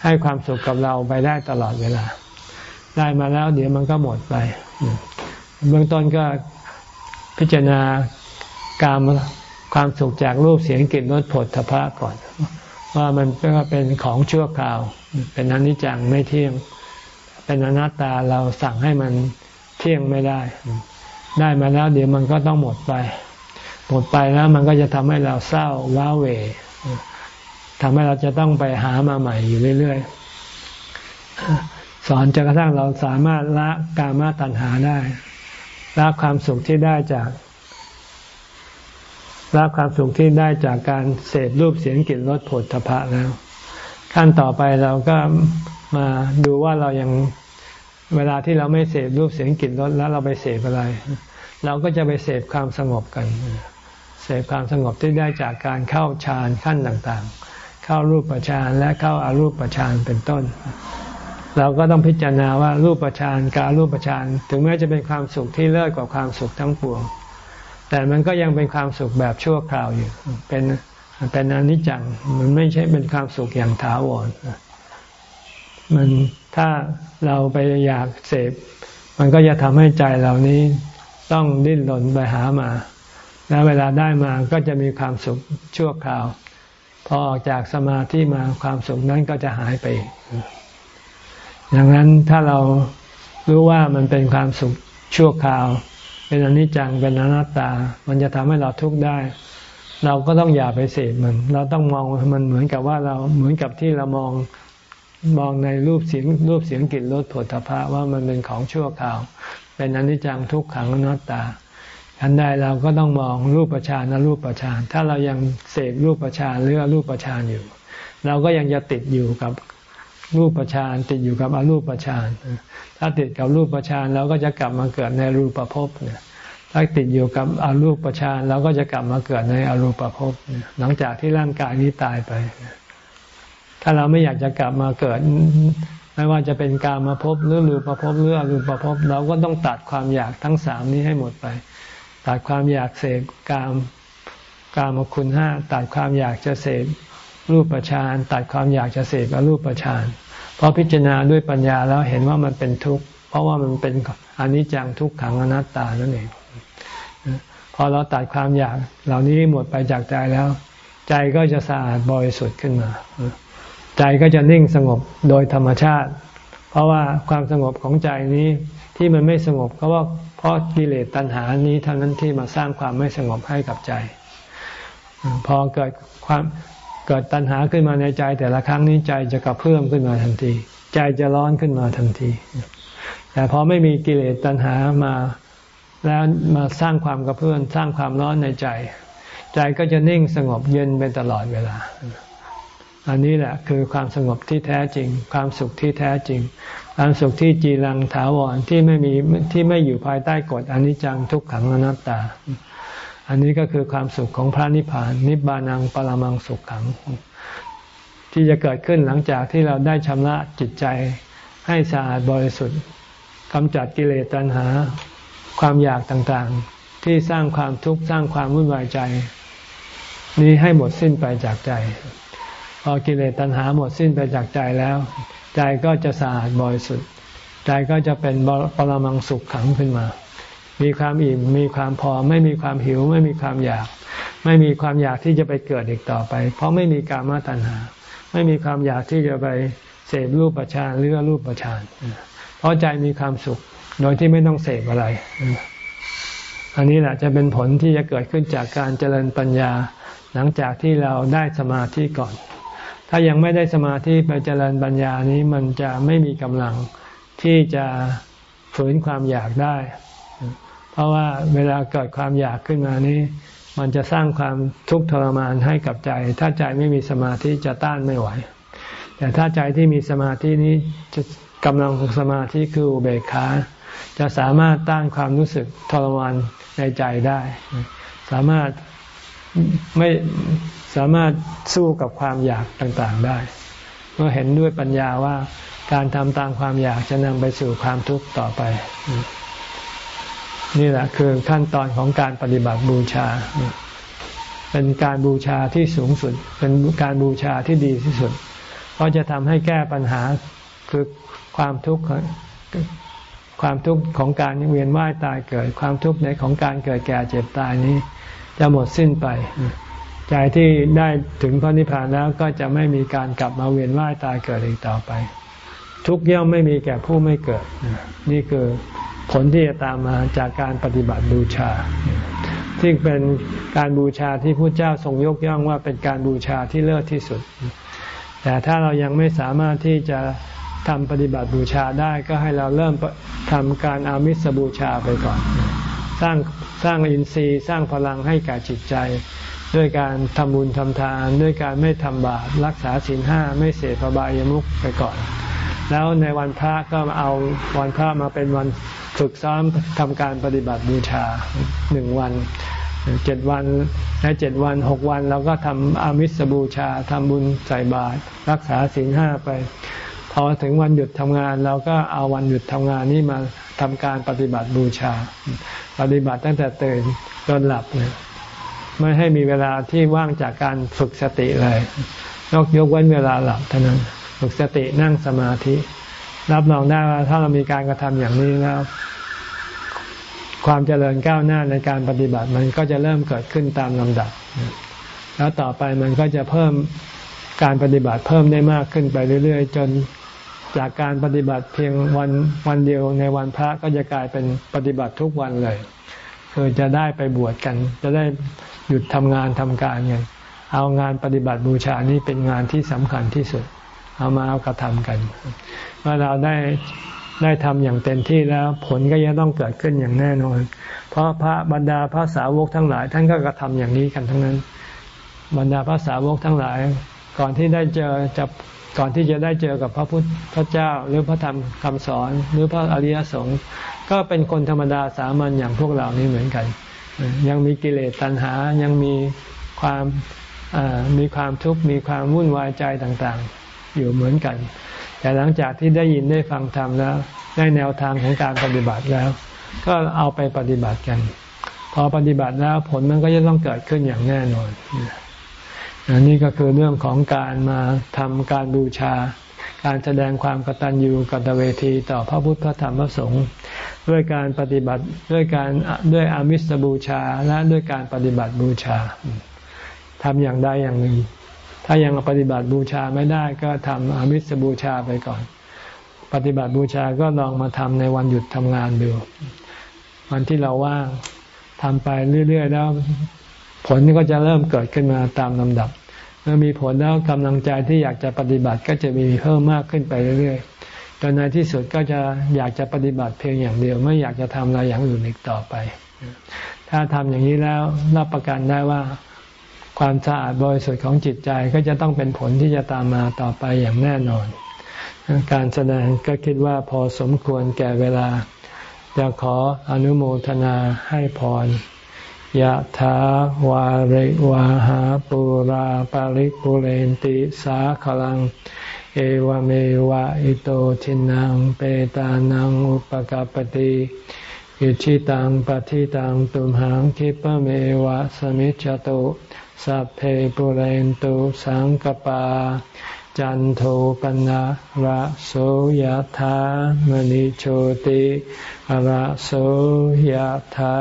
ให้ความสุขกับเราไปได้ตลอดเวลา ได้มาแล้วเดี๋ยวมันก็หมดไป เบื้องต้นก็พิจารณาการความสุขจากรูปเสียงกลิ่นรสผลทพะก่อน ว่ามันก็เป็นของชั่วคราว เป็นอนิจจังไม่เที่ยง เป็นอนัตตาเราสั่งให้มัน เที่ยงไม่ได้ ได้มาแล้วเดี๋ยวมันก็ต้องหมดไป หมดไปแล้วมันก็จะทำให้เราเศร้าว้าเหวทำให้เราจะต้องไปหามาใหม่อยู่เรื่อยๆ สอนจนกระทั่งเราสามารถละกามาตัณหาได้ละความสุขที่ได้จากละความสุขที่ได้จากการเสพรูปเสียงกลิ่นรสผลทพะแล้ว ขั้นต่อไปเราก็มาดูว่าเรายัง เวลาที่เราไม่เสพรูปเสียงกลิ่นรสแล้วเราไปเสพอะไร เราก็จะไปเสพความสงบกัน เสพความสงบที่ได้จากการเข้าฌานขั้นต่างๆ เข้ารูปฌานและเข้าอารูปฌานเป็นต้น เราก็ต้องพิจารณาว่ารูปฌานกับอารูปฌานถึงแม้จะเป็นความสุขที่เลิศกว่าความสุขทั้งปวง แต่มันก็ยังเป็นความสุขแบบชั่วคราวอยู่ เป็นเป็นอนิจจังมันไม่ใช่เป็นความสุขอย่างถาวรมันถ้าเราไปอยากเสพ มันก็จะทำให้ใจเหล่านี้ต้องดิ้นรนไปหามา แล้วเวลาได้มาก็จะมีความสุขชั่วคราว พอออกจากสมาธิมาความสุขนั้นก็จะหายไปอย่างนั้นถ้าเรารู้ว่ามันเป็นความสุขชั่วคราว เป็นอนิจจังเป็นอนัตตา มันจะทำให้เราทุกข์ได้ เราก็ต้องอย่าไปเสพมัน เราต้องมองมันเหมือนกับว่าเราเหมือนกับที่เรามอง มองในรูปเสียงรูปเสียงกลิ่นรสผลพะว่ามันเป็นของชั่วคราว เป็นอนิจจังทุกขังอนัตตาอันใดเราก็ต้องมองรูปประชานนรูปประชาน ถ้าเรายังเสพรูปประชานหรือรูปประชานอยู่ เราก็ยังจะติดอยู่กับรูปฌานติดอยู่กับอรูปฌานถ้าติดกับรูปฌานเราก็จะกลับมาเกิดในรูปภพเนี่ยถ้าติดอยู่กับอรูปฌานเราก็จะกลับมาเกิดในอรูปภพหลังจากที่ร่างกายนี้ตายไป ถ้าเราไม่อยากจะกลับมาเกิด ไม่ว่าจะเป็นการมาภพหรือรูปภพหรืออรูปภพเราก็ต้องตัดความอยากทั้งสามนี้ให้หมดไป ตัดความอยากเสพกามกามคุณห้าตัดความอยากจะเสพรูปฌานตัดความอยากจะเสพอรูปฌานเพราะพิจารณาด้วยปัญญาแล้วเห็นว่ามันเป็นทุกข์เพราะว่ามันเป็นอนิจจังทุกขังอนัตตานั่นเองพอเราตัดความอยากเหล่านี้หมดไปจากใจแล้ว ใจก็จะสะอาดบริสุทธิ์ขึ้นมา ใจก็จะนิ่งสงบโดยธรรมชาติ เพราะว่าความสงบของใจนี้ที่มันไม่สงบเพราะว่าเพราะกิเลสตัณหานี้เท่านั้นที่มาสร้างความไม่สงบให้กับใจ พอเกิดความเกิดตัณหาขึ้นมาในใจ แต่ละครั้งนี้ใจจะกระเพื่อมขึ้นมาทันที ใจจะร้อนขึ้นมาทันที แต่พอไม่มีกิเลสตัณหามาแล้วมาสร้างความกระเพื่อมสร้างความร้อนในใจ ใจก็จะนิ่งสงบเย็นเป็นตลอดเวลา อันนี้แหละคือความสงบที่แท้จริง ความสุขที่แท้จริง ความสุขที่จีรังถาวรที่ไม่มีที่ไม่อยู่ภายใต้กฎอนิจจังทุกขังอนัตตา อันนี้ก็คือความสุขของพระนิพพาน นิบานังปรามังสุขขัง ที่จะเกิดขึ้นหลังจากที่เราได้ชำระจิตใจให้สะอาดบริสุทธิ์กำจัดกิเลสตัณหา ความอยากต่างๆ ที่สร้างความทุกข์สร้างความวุ่นวายใจ นี้ให้หมดสิ้นไปจากใจ อกิเลสตัณหาหมดสิ้นไปจากใจแล้ว ใจก็จะสะอาดบริสุทธิ์ใจก็จะเป็นปรมังสุขขังขึ้นมา มีความอิ่มมีความพอไม่มีความหิว ไม่มีความอยาก ไม่มีความอยากที่จะไปเกิดอีกต่อไป เพราะไม่มีกามาตัณหา ไม่มีความอยากที่จะไปเสพรูปประชานหรือรูปประชานเพราะใจมีความสุขโดยที่ไม่ต้องเสพอะไร อันนี้แหละจะเป็นผลที่จะเกิดขึ้นจากการเจริญปัญญา หลังจากที่เราได้สมาธิก่อน ถ้ายังไม่ได้สมาธิไปเจริญปัญญานี้มันจะไม่มีกำลังที่จะฝืนความอยากได้ เพราะว่าเวลาเกิดความอยากขึ้นมานี้ มันจะสร้างความทุกข์ทรมานให้กับใจ ถ้าใจไม่มีสมาธิจะต้านไม่ไหว แต่ถ้าใจที่มีสมาธินี้จะกำลังของสมาธิคืออุเบกขาจะสามารถต้านความรู้สึกทรมานในใจได้ สามารถไม่ สามารถสู้กับความอยากต่างๆได้ เมื่อเห็นด้วยปัญญาว่าการทำตามความอยากจะนำไปสู่ความทุกข์ต่อไป นี่แหละคือขั้นตอนของการปฏิบัติบูชา เป็นการบูชาที่สูงสุด เป็นการบูชาที่ดีที่สุด เพราะจะทำให้แก้ปัญหาคือความทุกข์ความทุกข์ของการเวียนว่ายตายเกิด ความทุกข์ในของการเกิดแก่เจ็บตายนี้ จะหมดสิ้นไป ใจที่ได้ถึงพระนิพพานแล้วก็จะไม่มีการกลับมาเวียนว่ายตายเกิดอีกต่อไป ทุกย่อมไม่มีแก่ผู้ไม่เกิด นี่คือผลที่จะตามมาจากการปฏิบัติบูชาซึ่งเป็นการบูชาที่พระเจ้าทรงยกย่องว่าเป็นการบูชาที่เลิศที่สุด แต่ถ้าเรายังไม่สามารถที่จะทำปฏิบัติบูชาได้ก็ให้เราเริ่มทำการอามิสบูชาไปก่อน สร้างสร้างอินทรีย์ สร้างพลังให้แก่จิตใจ ด้วยการทำบุญทำทาน ด้วยการไม่ทำบาปรักษาศีลห้าไม่เสพบายามุขไปก่อน แล้วในวันพระก็เอาวันพระมาเป็นวันฝึกซ้อมทำการปฏิบัติบูชาหนึ่งวันเจ็ดวันในเจ็ดวันหกวันเราก็ทำอามิสบูชาทำบุญใส่บาตรรักษาศีลห้าไป พอถึงวันหยุดทำงาน เราก็เอาวันหยุดทำงานนี้มาทำการปฏิบัติบูชา ปฏิบัติตั้งแต่ตื่นจนหลับเนี่ย ไม่ให้มีเวลาที่ว่างจากการฝึกสติเลย นอกยกเว้นเวลาหลับเท่านั้น ฝึกสตินั่งสมาธิ รับรองได้ว่าถ้าเรามีการกระทำอย่างนี้แล้วความเจริญก้าวหน้าในการปฏิบัติมันก็จะเริ่มเกิดขึ้นตามลำดับ แล้วต่อไปมันก็จะเพิ่มการปฏิบัติเพิ่มได้มากขึ้นไปเรื่อย ๆ จนจากการปฏิบัติเพียงวันวันเดียวในวันพระก็จะกลายเป็นปฏิบัติทุกวันเลย คือจะได้ไปบวชกัน จะได้ หยุดทำงานทำการกันเอางานปฏิบัติบูชานี้เป็นงานที่สำคัญที่สุด เอามาเอากระทำกันเมื่อเราได้ได้ทำอย่างเต็มที่แล้วผลก็ยังต้องเกิดขึ้นอย่างแน่นอน เพราะพระบรรดาพระสาวกทั้งหลาย ท่านก็กระทำอย่างนี้กันทั้งนั้น บรรดาพระสาวกทั้งหลาย ก่อนที่ได้เจอจะก่อนที่จะได้เจอกับพระพุทธเจ้า หรือพระธรรมคำสอนหรือพระอริยสงฆ์ก็เป็นคนธรรมดาสามัญอย่างพวกเรานี่เหมือนกัน ยังมีกิเลสตัณหายังมีความมีความทุกข์มีความวุ่นวายใจต่างๆ อยู่เหมือนกัน แต่หลังจากที่ได้ยินได้ฟังธรรมแล้ว ได้แนวทางของการปฏิบัติแล้ว ก็เอาไปปฏิบัติกัน พอปฏิบัติแล้วผลมันก็จะต้องเกิดขึ้นอย่างแน่นอนนนี้ก็คือเรื่องของการมาทำการบูชา การแสดงความกตัญญูกตเวทีต่อพระพุทธพระธรรมพระสงฆ์ด้วยการปฏิบัติด้วยการด้วยอามิสบูชาและด้วยการปฏิบัติบูชาทำอย่างใดอย่างหนึ่ง ถ้ายังปฏิบัติบูชาไม่ได้ก็ทำอามิสบูชาไปก่อน ปฏิบัติบูชาก็ลองมาทำในวันหยุดทำงานดู วันที่เราว่างทำไปเรื่อย ๆ แล้ว ผลก็จะเริ่มเกิดขึ้นมาตามลำดับ มื่อมีผลแล้วกำลังใจที่อยากจะปฏิบัติก็จะมีเพิ่มมากขึ้นไปเรื่อยๆจนในที่สุดก็จะอยากจะปฏิบัติเพียงอย่างเดียว ไม่อยากจะทำอะไรอย่างอื่นอีกต่อไป ถ้าทำอย่างนี้แล้วรับประกันได้ว่าความสะอาดบริสุทธิ์ของจิตใจก็จะต้องเป็นผลที่จะตามมาต่อไปอย่างแน่นอน การแสดงก็คิดว่าพอสมควรแก่เวลา จะขออนุโมทนาให้พร ยะถาวาริวาหาปุราปาริปุเรนติสาขลัง เอวเมวะอิโตทินังเปตานังอุปกปติอิชิตังปฏิตังตุมหังคิปเมวะสมิจจตุสัพเพปุเรนตุสังกปา จันโทปนะระโสยธามณิโชติระโสยธา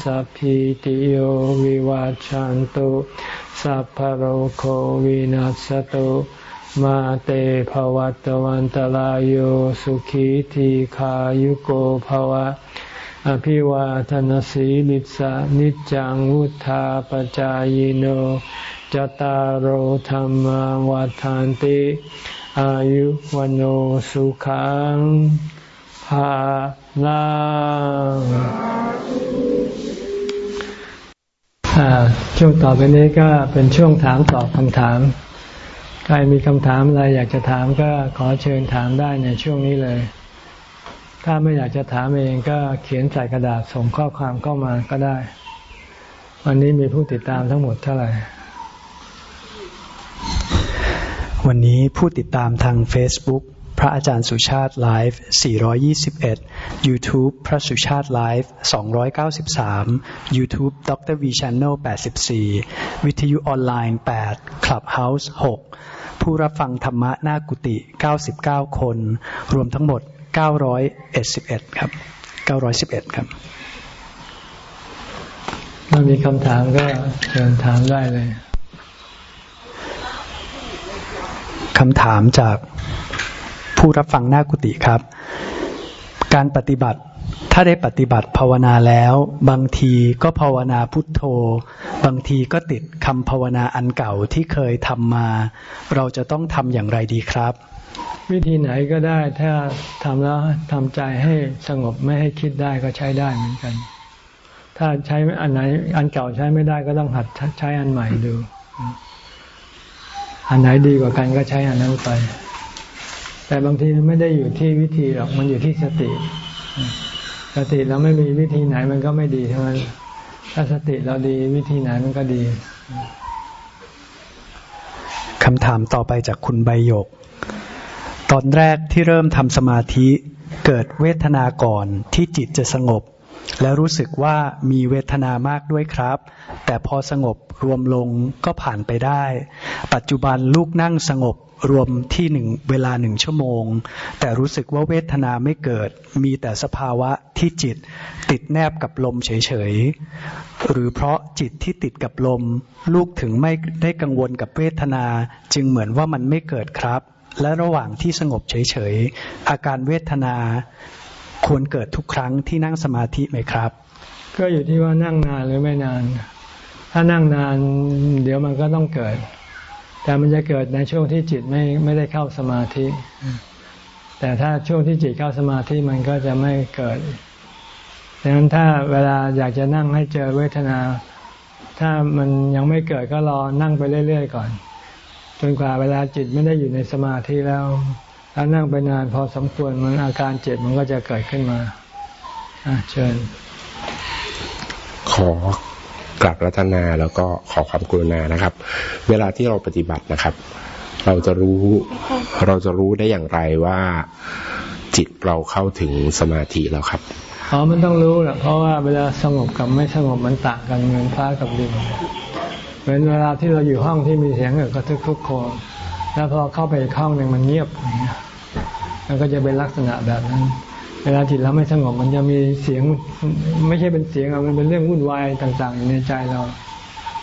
สัพพิติโยวิวัจจันตุสัพพโรโควินัสตุมาเตภวัตวันตลาโยสุขีทีขายุโกภวะ อภิวาทนสีลิสานิจังวุธาปจายโน จตารโหธรรมวาทานติ อายุวันโอสุขังภาลังช่วงต่อไปนี้ก็เป็นช่วงถามตอบคำถาม ใครมีคำถามอะไรอยากจะถามก็ขอเชิญถามได้ในช่วงนี้เลย ถ้าไม่อยากจะถามเองก็เขียนใส่กระดาษส่งข้อความเข้ามาก็ได้ วันนี้มีผู้ติดตามทั้งหมดเท่าไหร่ วันนี้ผู้ติดตามทาง Facebook พระอาจารย์สุชาติไลฟ์ 421 YouTube พระสุชาติไลฟ์ 293 YouTube ดร V Channel 84 วิทยุออนไลน์ 8 Clubhouse 6 ผู้รับฟังธรรมะหน้ากุฏิ 99 คน รวมทั้งหมดเก้าร้อยเอ็ดสิบเอ็ดครับเก้าร้อยสิบเอ็ดครับ ถ้ามีคำถามก็เชิญถามได้เลย คำถามจากผู้รับฟังหน้ากุฏิครับ การปฏิบัติถ้าได้ปฏิบัติภาวนาแล้ว บางทีก็ภาวนาพุทโธ บางทีก็ติดคำภาวนาอันเก่าที่เคยทำมา เราจะต้องทำอย่างไรดีครับ วิธีไหนก็ได้ถ้าทำแล้วทำใจให้สงบไม่ให้คิดได้ก็ใช้ได้เหมือนกัน ถ้าใช้อันไหนอันเก่าใช้ไม่ได้ก็ต้องหัดใช้อันใหม่ดู อันไหนดีกว่ากันก็ใช้อันนั้นไป แต่บางทีมันไม่ได้อยู่ที่วิธีหรอกมันอยู่ที่สติ สติเราไม่มีวิธีไหนมันก็ไม่ดีทั้งนั้นถ้าสติเราดีวิธีไหนมันก็ดีคำถามต่อไปจากคุณใบยก ตอนแรกที่เริ่มทำสมาธิเกิดเวทนาก่อนที่จิตจะสงบ แล้วรู้สึกว่ามีเวทนามากด้วยครับ แต่พอสงบรวมลงก็ผ่านไปได้ ปัจจุบันลูกนั่งสงบรวมที่หนึ่งเวลาหนึ่งชั่วโมง แต่รู้สึกว่าเวทนาไม่เกิด มีแต่สภาวะที่จิตติดแนบกับลมเฉยๆ หรือเพราะจิตที่ติดกับลม ลูกถึงไม่ได้กังวลกับเวทนา จึงเหมือนว่ามันไม่เกิดครับ และระหว่างที่สงบเฉยๆ อาการเวทนา ควรเกิดทุกครั้งที่นั่งสมาธิไหมครับ ก็อยู่ที่ว่านั่งนานหรือไม่นาน ถ้านั่งนานเดี๋ยวมันก็ต้องเกิด แต่มันจะเกิดในช่วงที่จิตไม่ไม่ได้เข้าสมาธิ แต่ถ้าช่วงที่จิตเข้าสมาธิมันก็จะไม่เกิดดังนั้นถ้าเวลาอยากจะนั่งให้เจอเวทนา ถ้ามันยังไม่เกิดก็รอนั่งไปเรื่อยๆก่อน จนกว่าเวลาจิตไม่ได้อยู่ในสมาธิแล้ว ถ้านั่งไปนานพอสมควรมันอาการเจ็บมันก็จะเกิดขึ้นมาอะเชิญ ขอกลับรัตนาแล้วก็ขอความกรุณานะครับ เวลาที่เราปฏิบัตินะครับ เราจะรู้เราจะรู้ได้อย่างไรว่าจิตเราเข้าถึงสมาธิแล้วครับอ๋อมันต้องรู้แหละเพราะว่าเวลาสงบกับไม่สงบมันต่างกันเหมือนฟ้ากับดินเหมือนเวลาที่เราอยู่ห้องที่มีเสียงกระทึกทุกโค แล้วพอเข้าไปห้องหนึ่งมันเงียบอย่างเงี้ยมันก็จะเป็นลักษณะแบบนั้น เวลาจิตเราไม่สงบมันจะมีเสียงไม่ใช่เป็นเสียงมันเป็นเรื่องวุ่นวายต่างๆอยู่ในใจเรา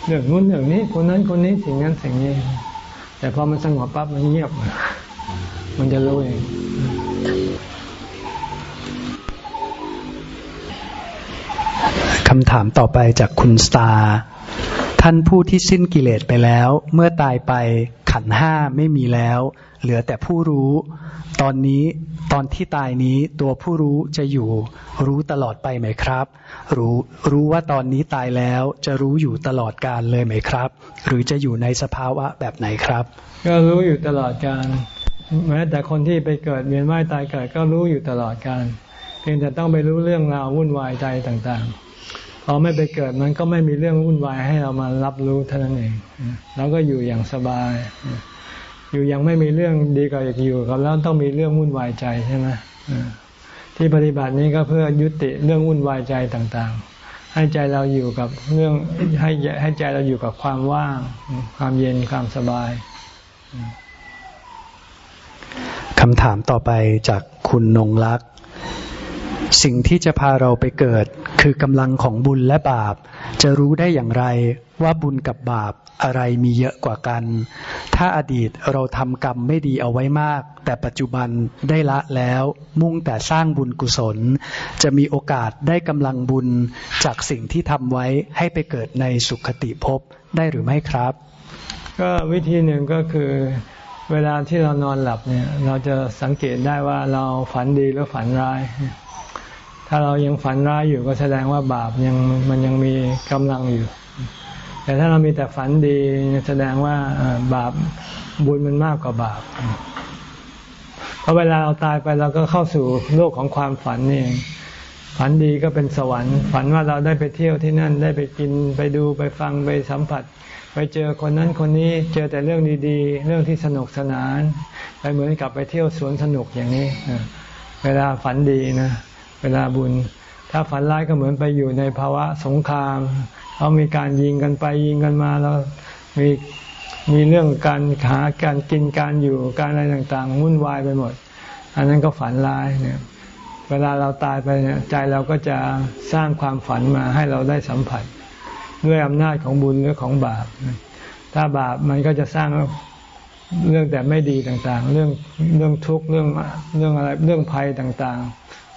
เรื่องนู้นเรื่องนี้คนนั้นคนนี้สิ่งนั้นสิ่งนี้ แต่พอมันสงบปั๊บมันเงียบ มันจะรู้เองคำถามต่อไปจากคุณสตาร์ ท่านผู้ที่สิ้นกิเลสไปแล้ว เมื่อตายไปขันห้าไม่มีแล้ว เหลือแต่ผู้รู้ ตอนนี้ตอนที่ตายนี้ตัวผู้รู้จะอยู่ รู้ตลอดไปไหมครับ รู้รู้ว่าตอนนี้ตายแล้วจะรู้อยู่ตลอดการเลยไหมครับ หรือจะอยู่ในสภาวะแบบไหนครับ ก็รู้อยู่ตลอดการแม้แต่คนที่ไปเกิดเวียนว่ายตายเกิดก็รู้อยู่ตลอดการเพียงแต่ต้องไปรู้เรื่องราววุ่นวายใจต่างๆ พอไม่ไปเกิดมันก็ไม่มีเรื่องวุ่นวายให้เรามารับรู้เท่านั้นเองเราก็อยู่อย่างสบาย อยู่ยังไม่มีเรื่องดีกว่าอยู่กับแล้วต้องมีเรื่องวุ่นวายใจใช่ไหมที่ปฏิบัตินี้ก็เพื่อยุติเรื่องวุ่นวายใจต่างๆ ให้ใจเราอยู่กับเรื่องให้ให้ใจเราอยู่กับความว่าง ความเย็นความสบายคำถามต่อไปจากคุณนงลักษ์สิ่งที่จะพาเราไปเกิด คือกำลังของบุญและบาป จะรู้ได้อย่างไรว่าบุญกับบาปอะไรมีเยอะกว่ากัน ถ้าอดีตเราทำกรรมไม่ดีเอาไว้มาก แต่ปัจจุบันได้ละแล้ว มุ่งแต่สร้างบุญกุศล จะมีโอกาสได้กำลังบุญจากสิ่งที่ทำไว้ให้ไปเกิดในสุขติภพได้หรือไม่ครับ ก็วิธีหนึ่งก็คือเวลาที่เรานอนหลับเนี่ย เราจะสังเกตได้ว่าเราฝันดีหรือฝันร้าย ถ้าเรายังฝันร้ายอยู่ก็แสดงว่าบาปยังมันยังมีกำลังอยู่ แต่ถ้าเรามีแต่ฝันดีแสดงว่าบาปบุญมันมากกว่าบาปเพราะเวลาเราตายไปเราก็เข้าสู่โลกของความฝันนี่ฝันดีก็เป็นสวรรค์ ฝันว่าเราได้ไปเที่ยวที่นั่นได้ไปกินไปดูไปฟังไปสัมผัส ไปเจอคนนั้นคนนี้เจอแต่เรื่องดีๆ เรื่องที่สนุกสนาน ไปเหมือนกับไปเที่ยวสวนสนุกอย่างนี้เวลาฝันดีนะ เวลาบุญ ถ้าฝันร้ายก็เหมือนไปอยู่ในภาวะสงครามเขามีการยิงกันไปยิงกันมาแล้วมีมีเรื่องการหาการกินการอยู่การอะไรต่างๆวุ่นวายไปหมด อันนั้นก็ฝันร้ายเนี่ยเวลาเราตายไปเนี่ยใจเราก็จะสร้างความฝันมาให้เราได้สัมผัส ด้วยอำนาจของบุญหรือของบาป ถ้าบาปมันก็จะสร้างเรื่องแต่ไม่ดีต่างๆ เรื่องเรื่องทุกข์เรื่องเรื่องอะไรเรื่องภัยต่างๆ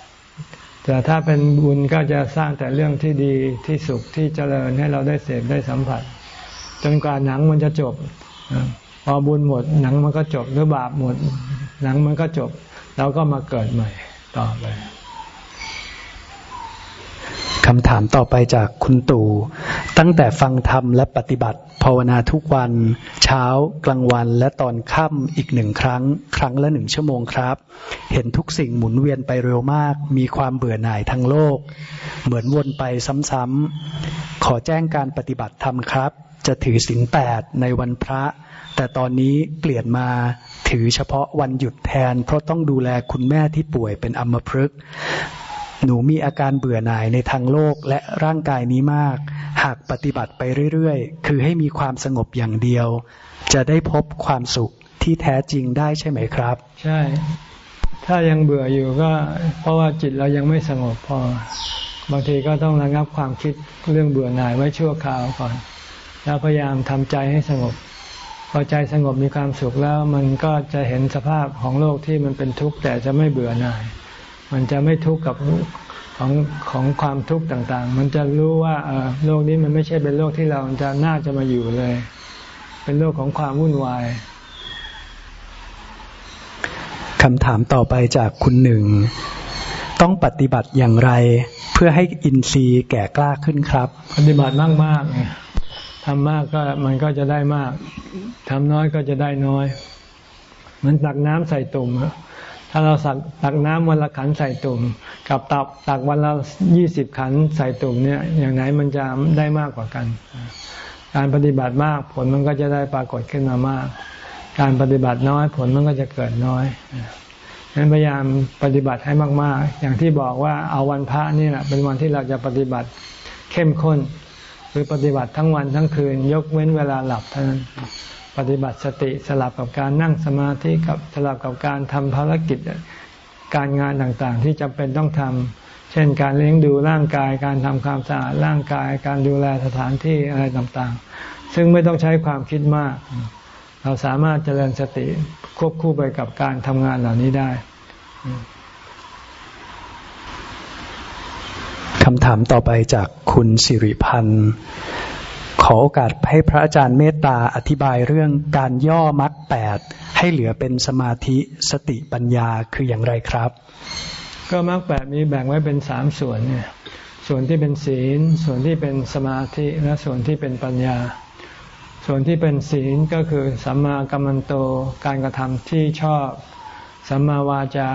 แต่ถ้าเป็นบุญก็จะสร้างแต่เรื่องที่ดีที่สุขที่เจริญให้เราได้เสพได้สัมผัส จนกว่าหนังมันจะจบ พอบุญหมดหนังมันก็จบหรือบาปหมด หนังมันก็จบเราก็มาเกิดใหม่ต่อไปคำถามต่อไปจากคุณตู่ตั้งแต่ฟังธรรมและปฏิบัติ ภาวนาทุกวันเช้ากลางวันและตอนค่ำอีกหนึ่งครั้ง ครั้งละหนึ่งชั่วโมงครับ เห็นทุกสิ่งหมุนเวียนไปเร็วมาก มีความเบื่อหน่ายทั้งโลก เหมือนวนไปซ้ำๆขอแจ้งการปฏิบัติธรรมครับ จะถือศีลแปดในวันพระ แต่ตอนนี้เปลี่ยนมาถือเฉพาะวันหยุดแทน เพราะต้องดูแลคุณแม่ที่ป่วยเป็นอัมพฤกษ์ หนูมีอาการเบื่อหน่ายในทางโลกและร่างกายนี้มาก หากปฏิบัติไปเรื่อยๆ คือให้มีความสงบอย่างเดียว จะได้พบความสุขที่แท้จริงได้ใช่ไหมครับ ใช่ ถ้ายังเบื่ออยู่ก็ เพราะว่าจิตเรายังไม่สงบพอ บางทีก็ต้องระงับความคิดเรื่องเบื่อหน่ายไว้ชั่วคราวก่อน แล้วพยายามทำใจให้สงบ พอใจสงบมีความสุขแล้วมันก็จะเห็นสภาพของโลกที่มันเป็นทุกข์แต่จะไม่เบื่อหน่าย มันจะไม่ทุกข์กับของของความทุกข์ต่างๆ มันจะรู้ว่าเออโลกนี้มันไม่ใช่เป็นโลกที่เราจะน่าจะมาอยู่เลย เป็นโลกของความวุ่นวายคำถามต่อไปจากคุณหนึ่ง ต้องปฏิบัติอย่างไร เพื่อให้อินทรีย์แก่กล้าขึ้นครับ ปฏิบัติมากๆเนี่ยทำมากก็มันก็จะได้มากทำน้อยก็จะได้น้อย เหมือนตักน้ำใส่ตุ่ม ถ้าเราสักตักน้ำวันละขันใส่ตุ่ม กับตักตักวันละยี่สิบขันใส่ตุ่มเนี่ยอย่างไหนมันจะได้มากกว่ากัน การปฏิบัติมากผลมันก็จะได้ปรากฏขึ้นมามาก การปฏิบัติน้อยผลมันก็จะเกิดน้อยฉะนั้นพยายามปฏิบัติให้มาก ๆ อย่างที่บอกว่าเอาวันพระนี่แหละเป็นวันที่เราจะปฏิบัติเข้มข้น คือปฏิบัติทั้งวันทั้งคืน ยกเว้นเวลาหลับเท่านั้น ปฏิบัติสติสลับกับการนั่งสมาธิกับสลับกับการทำภารกิจการงานต่างๆ ที่จำเป็นต้องทำเช่น การเลี้ยงดูร่างกาย การทำความสะอาดร่างกาย การดูแลสถานที่อะไรต่างๆ ซึ่งไม่ต้องใช้ความคิดมาก เราสามารถเจริญสติควบคู่ไปกับการทำงานเหล่านี้ได้คำถามต่อไปจากคุณสิริพันธ์ ขอโอกาสให้พระอาจารย์เมตตาอธิบายเรื่องการย่อมรรคแปดให้เหลือเป็นสมาธิสติปัญญาคืออย่างไรครับ ก็มรรคแปดมีแบ่งไว้เป็นสามส่วนเนี่ยส่วนที่เป็นศีล ส่วนที่เป็นสมาธิและส่วนที่เป็นปัญญา ส่วนที่เป็นศีลก็คือสัมมากัมมันโตการกระทำที่ชอบสัมมาวาจา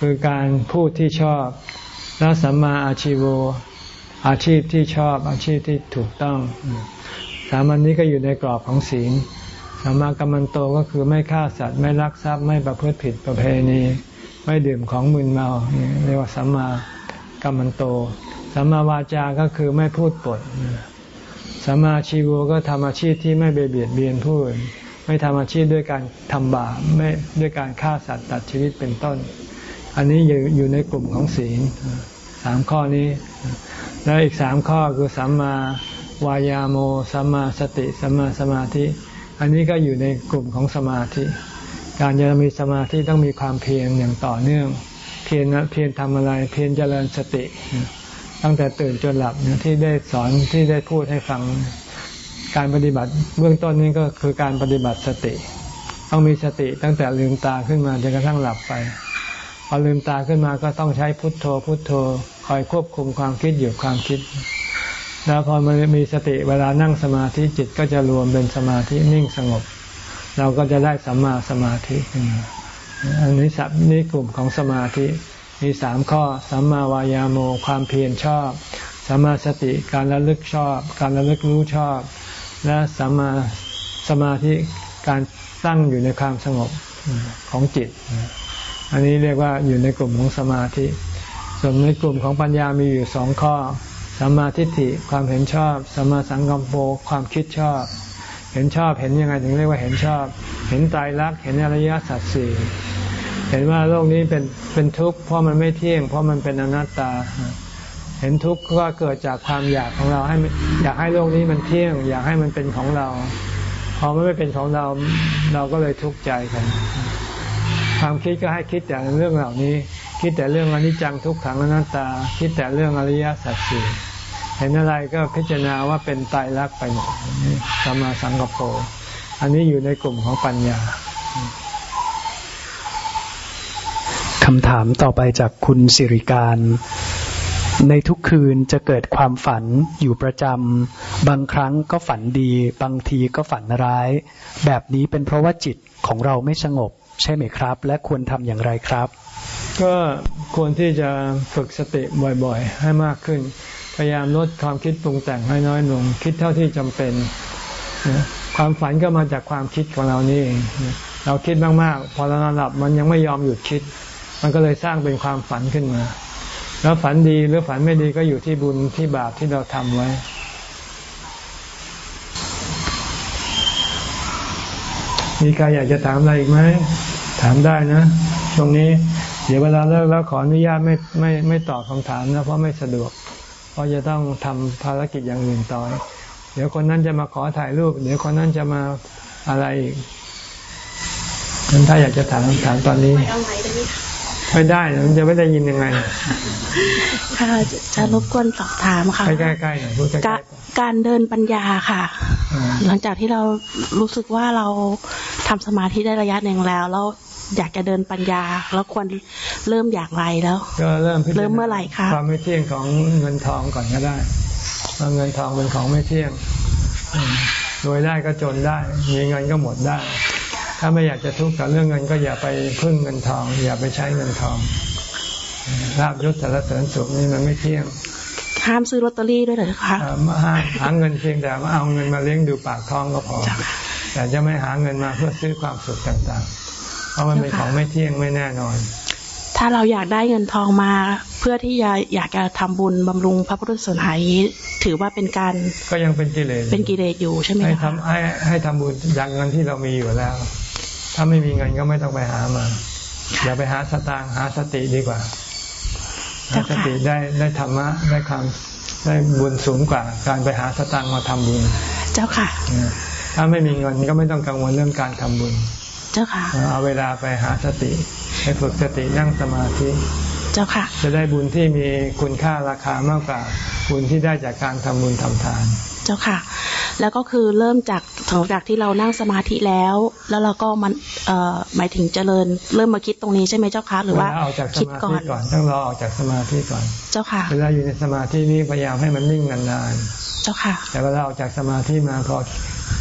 คือการพูดที่ชอบและสัมมาอาชีโว อาชีพที่ชอบอาชีพที่ถูกต้อง สามันนี้ก็อยู่ในกรอบของศีลสัมมากัมมันโตก็คือไม่ฆ่าสัตว์ไม่ลักทรัพย์ไม่ประพฤติผิดประเพณี ไม่ดื่มของมึนเมาเรียกว่าสัมมากัมมันโตสัมมาวาจาก็คือไม่พูดปดสัมมาชีวก็ทำอาชีพที่ไม่เบียดเบียนผู้อื่นไม่ทำอาชีพด้วยการทำบาปไม่ด้วยการฆ่าสัตว์ตัดชีวิตเป็นต้น อันนี้อยู่อยู่ในกลุ่มของศีลสามข้อนี้ แล้วอีกสามข้อคือสัมมาวายาโมสัมมาสติสัมมาสมาธิ อันนี้ก็อยู่ในกลุ่มของสมาธิ การจะมีสมาธิต้องมีความเพียรอย่างต่อเนื่อง เพียรเพียรทำอะไรเพียรเจริญสติ ตั้งแต่ตื่นจนหลับที่ได้สอนที่ได้พูดให้ฟังการปฏิบัติเบื้องต้นนี้ก็คือการปฏิบัติสติ ต้องมีสติตั้งแต่ลืมตาขึ้นมาจนกระทั่งหลับไปพอลืมตาขึ้นมาก็ต้องใช้พุทโธพุทโธ คอยควบคุมความคิดอยู่ความคิด แล้วพอมันมีสติเวลานั่งสมาธิจิตก็จะรวมเป็นสมาธินิ่งสงบ เราก็จะได้สัมมาสมาธิอันนี้สับนี่กลุ่มของสมาธิมีสามข้อสัมมาวายาโมความเพียรชอบสัมมาสติการระลึกชอบ การระลึกรู้ชอบ และสัมมาสมาธิการตั้งอยู่ในความสงบของจิต อันนี้เรียกว่าอยู่ในกลุ่มของสมาธิ ส่วนในกลุ่มของปัญญามีอยู่สองข้อสัมมาทิฏฐิความเห็นชอบสัมมาสังกัมโปความคิดชอบ เห็นชอบเห็นยังไงถึงเรียกว่าเห็นชอบ เห็นตายรักเห็นอริยสัจสี่เห็นว่าโลกนี้เป็นเป็นทุกข์เพราะมันไม่เที่ยง เพราะมันเป็นอนัตตา เห็นทุกข์ก็เกิดจากความอยากของเราให้อยากให้โลกนี้มันเที่ยง อยากให้มันเป็นของเรา พอมันไม่เป็นของเราเราก็เลยทุกข์ใจกัน ความคิดก็ให้คิดแต่เรื่องเหล่านี้ คิดแต่เรื่องอนิจจังทุกขังอนัตตา คิดแต่เรื่องอริยสัจสี่เห็นอะไรก็พิจารณาว่าเป็นตายรักไปหมดสมาสังกปรอันนี้อยู่ในกลุ่มของปัญญาคำถามต่อไปจากคุณสิริการ ในทุกคืนจะเกิดความฝันอยู่ประจำบางครั้งก็ฝันดี บางทีก็ฝันร้าย แบบนี้เป็นเพราะว่าจิตของเราไม่สงบ ใช่ไหมครับ และควรทำอย่างไรครับ ก็ควรที่จะฝึกสติบ่อยๆ ให้มากขึ้น พยายามลดความคิดปรุงแต่งให้น้อยลง คิดเท่าที่จำเป็น ความฝันก็มาจากความคิดของเรานี่เองเราคิดมากๆ พอเรานอนหลับมันยังไม่ยอมหยุดคิด มันก็เลยสร้างเป็นความฝันขึ้นมา แล้วฝันดีหรือฝันไม่ดีก็อยู่ที่บุญที่บาปที่เราทำไว้มีใครอยากจะถามอะไรอีกไหม ถามได้นะ ตรงนี้ เดี๋ยวเวลาเลิกแล้วขออนุญาตไม่ไม่ไม่ตอบคำถามนะเพราะไม่สะดวก เพราะจะต้องทำภารกิจอย่างอื่นต่อ เดี๋ยวคนนั้นจะมาขอถ่ายรูป เดี๋ยวคนนั้นจะมาอะไรอีกนั้นถ้าอยากจะถามคำถามตอนนี้ไม่ได้มันจะไม่ได้ยินยังไง ค่ะ จะรบกวนสอบถามค่ะใกล้ๆใกล้ๆการเดินปัญญาค่ะ หลังจากที่เรารู้สึกว่าเราทำสมาธิได้ระยะหนึ่งแล้วแล้ว อยากจะเดินปัญญา แล้วควรเริ่มอย่างไรแล้ว ก็เริ่มเริ่มเมื่อไหร่คะความไม่เที่ยงของเงินทองก่อนก็ได้ว่าเงินทองเป็นของไม่เที่ยงพรวยได้ก็จนได้ มีเงินก็หมดได้ ถ้าไม่อยากจะทุกข์กับเรื่องเงินก็อย่าไปพึ่งเงินทอง อย่าไปใช้เงินทองลาบยศสารเสริญสุขนี่มันไม่เที่ยงห้ามซื้อลอตเตอรี่ด้วยเหรอคะเอ่อมาหาหาเงินเพียงแต่ว่าเอาเงินมาเลี้ยงดูปากท้องก็พอ แต่จะไม่หาเงินมาเพื่อซื้อความสุขต่างๆ เพราะมันเป็นของไม่เที่ยงไม่แน่นอน ถ้าเราอยากได้เงินทองมา เพื่อที่จะอยากจะทำบุญบำรุงพระพุทธศาสนานี้ถือว่าเป็นการ ก็ยังเป็นกิเลสอยู่เป็นกิเลสอยู่ใช่ไหมให้คะทำให้ให้ทำบุญจากเงินที่เรามีอยู่แล้ว ถ้าไม่มีเงินก็ไม่ต้องไปหามา อย่าไปหาสตางค์หาสติดีกว่าหาสติได้ได้ธรรมะได้ความได้บุญสูงกว่า การไปหาสตางค์มาทำบุญ เจ้าค่ะนะถ้าไม่มีเงินก็ไม่ต้องกังวลเรื่องการทำบุญ เจ้าค่ะ เอาเวลาไปหาสติให้ฝึกสตินั่งสมาธิ เจ้าค่ะ จะได้บุญที่มีคุณค่าราคามากกว่าบุญที่ได้จากการทำบุญทำทาน เจ้าค่ะ แล้วก็คือเริ่มจากหลังจากที่เรานั่งสมาธิแล้ว แล้วเราก็มันเอ่อหมายถึงเจริญ เริ่มมาคิดตรงนี้ใช่ไหมเจ้าคะหรือว่าเวลาออกจากสคิดมาก่อธินก่อนต้องรอออกจากสมาธิก่อน เจ้าค่ะ เวลาอยู่ในสมาธินี้พยายามให้มันนิ่งนานเจ้าค่ะๆแต่เวลาออกจากสมาธิมาพอ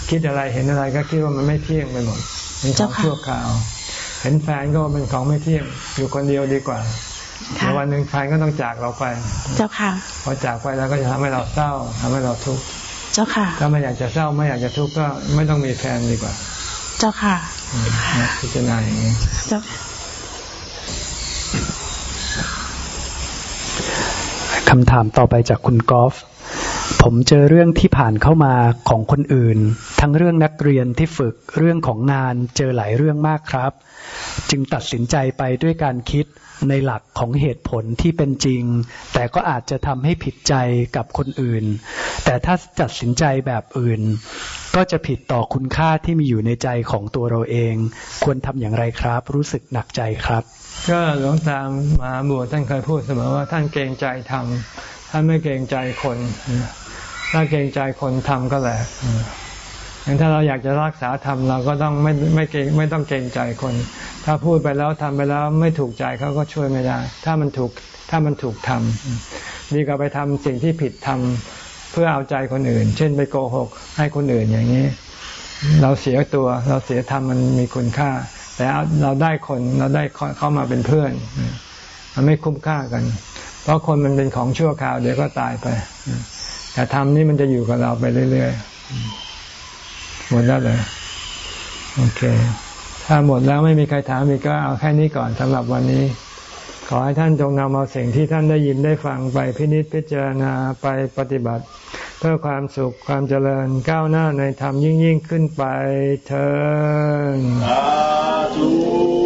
คิดอะไรเห็นอะไรก็คิดว่ามันไม่เที่ยงไปหมด เป็นของเจ้าค่ะชั่วคราว เห็นแฟนก็ว่าเป็นของไม่เที่ยงอยู่คนเดียวดีกว่าค่ะเดี๋ยววันหนึ่งแฟนก็ต้องจากเราไป เจ้าค่ะ พอจากไปแล้วก็จะทำให้เราเศร้าทำให้เราทุกข์ เจ้าค่ะ ถ้าไม่อยากจะเศร้าไม่อยากจะทุกข์ก็ไม่ต้องมีแฟนดีกว่า เจ้าค่ะอืมนะพิจารณาอย่างนี้ เจ้าคำถามต่อไปจากคุณกอล์ฟ ผมเจอเรื่องที่ผ่านเข้ามาของคนอื่น ทั้งเรื่องนักเรียนที่ฝึกเรื่องของงานเจอหลายเรื่องมากครับ จึงตัดสินใจไปด้วยการคิดในหลักของเหตุผลที่เป็นจริง แต่ก็อาจจะทำให้ผิดใจกับคนอื่น แต่ถ้าตัดสินใจแบบอื่น ก็จะผิดต่อคุณค่าที่มีอยู่ในใจของตัวเราเอง ควรทำอย่างไรครับ รู้สึกหนักใจครับ ก็หลวงตามมหาบัวท่านเคยพูดเสมอว่าท่านเกรงใจทำท่านไม่เกรงใจคน ถ้าเกรงใจคนทำก็แหละอย่างถ้าเราอยากจะรักษาธรรมเราก็ต้องไม่ไม่เกรงไม่ต้องเกรงใจคน ถ้าพูดไปแล้วทำไปแล้วไม่ถูกใจเขาก็ช่วยไม่ได้ ถ้ามันถูกถ้ามันถูกทำดีกว่าไปทำสิ่งที่ผิดทำเพื่อเอาใจคนอื่น เช่นไปโกหก ให้คนอื่นอย่างนี้ เราเสียตัว เราเสียธรรมมันมีคุณค่า แต่เราได้คนเราได้เข้ามาเป็นเพื่อน มันไม่คุ้มค่ากัน เพราะคนมันเป็นของชั่วคราวเดี๋ยวก็ตายไป แต่ธรรมนี่มันจะอยู่กับเราไปเรื่อยๆหมดแล้วเลยโอเค ถ้าหมดแล้วไม่มีใครถามอีกก็เอาแค่นี้ก่อนสำหรับวันนี้ ขอให้ท่านจงนำเอาสิ่งที่ท่านได้ยินได้ฟังไปพินิจพิจารณาไปปฏิบัติ เพื่อความสุขความเจริญก้าวหน้าในธรรมยิ่งยิ่งขึ้นไปเธอสาธุ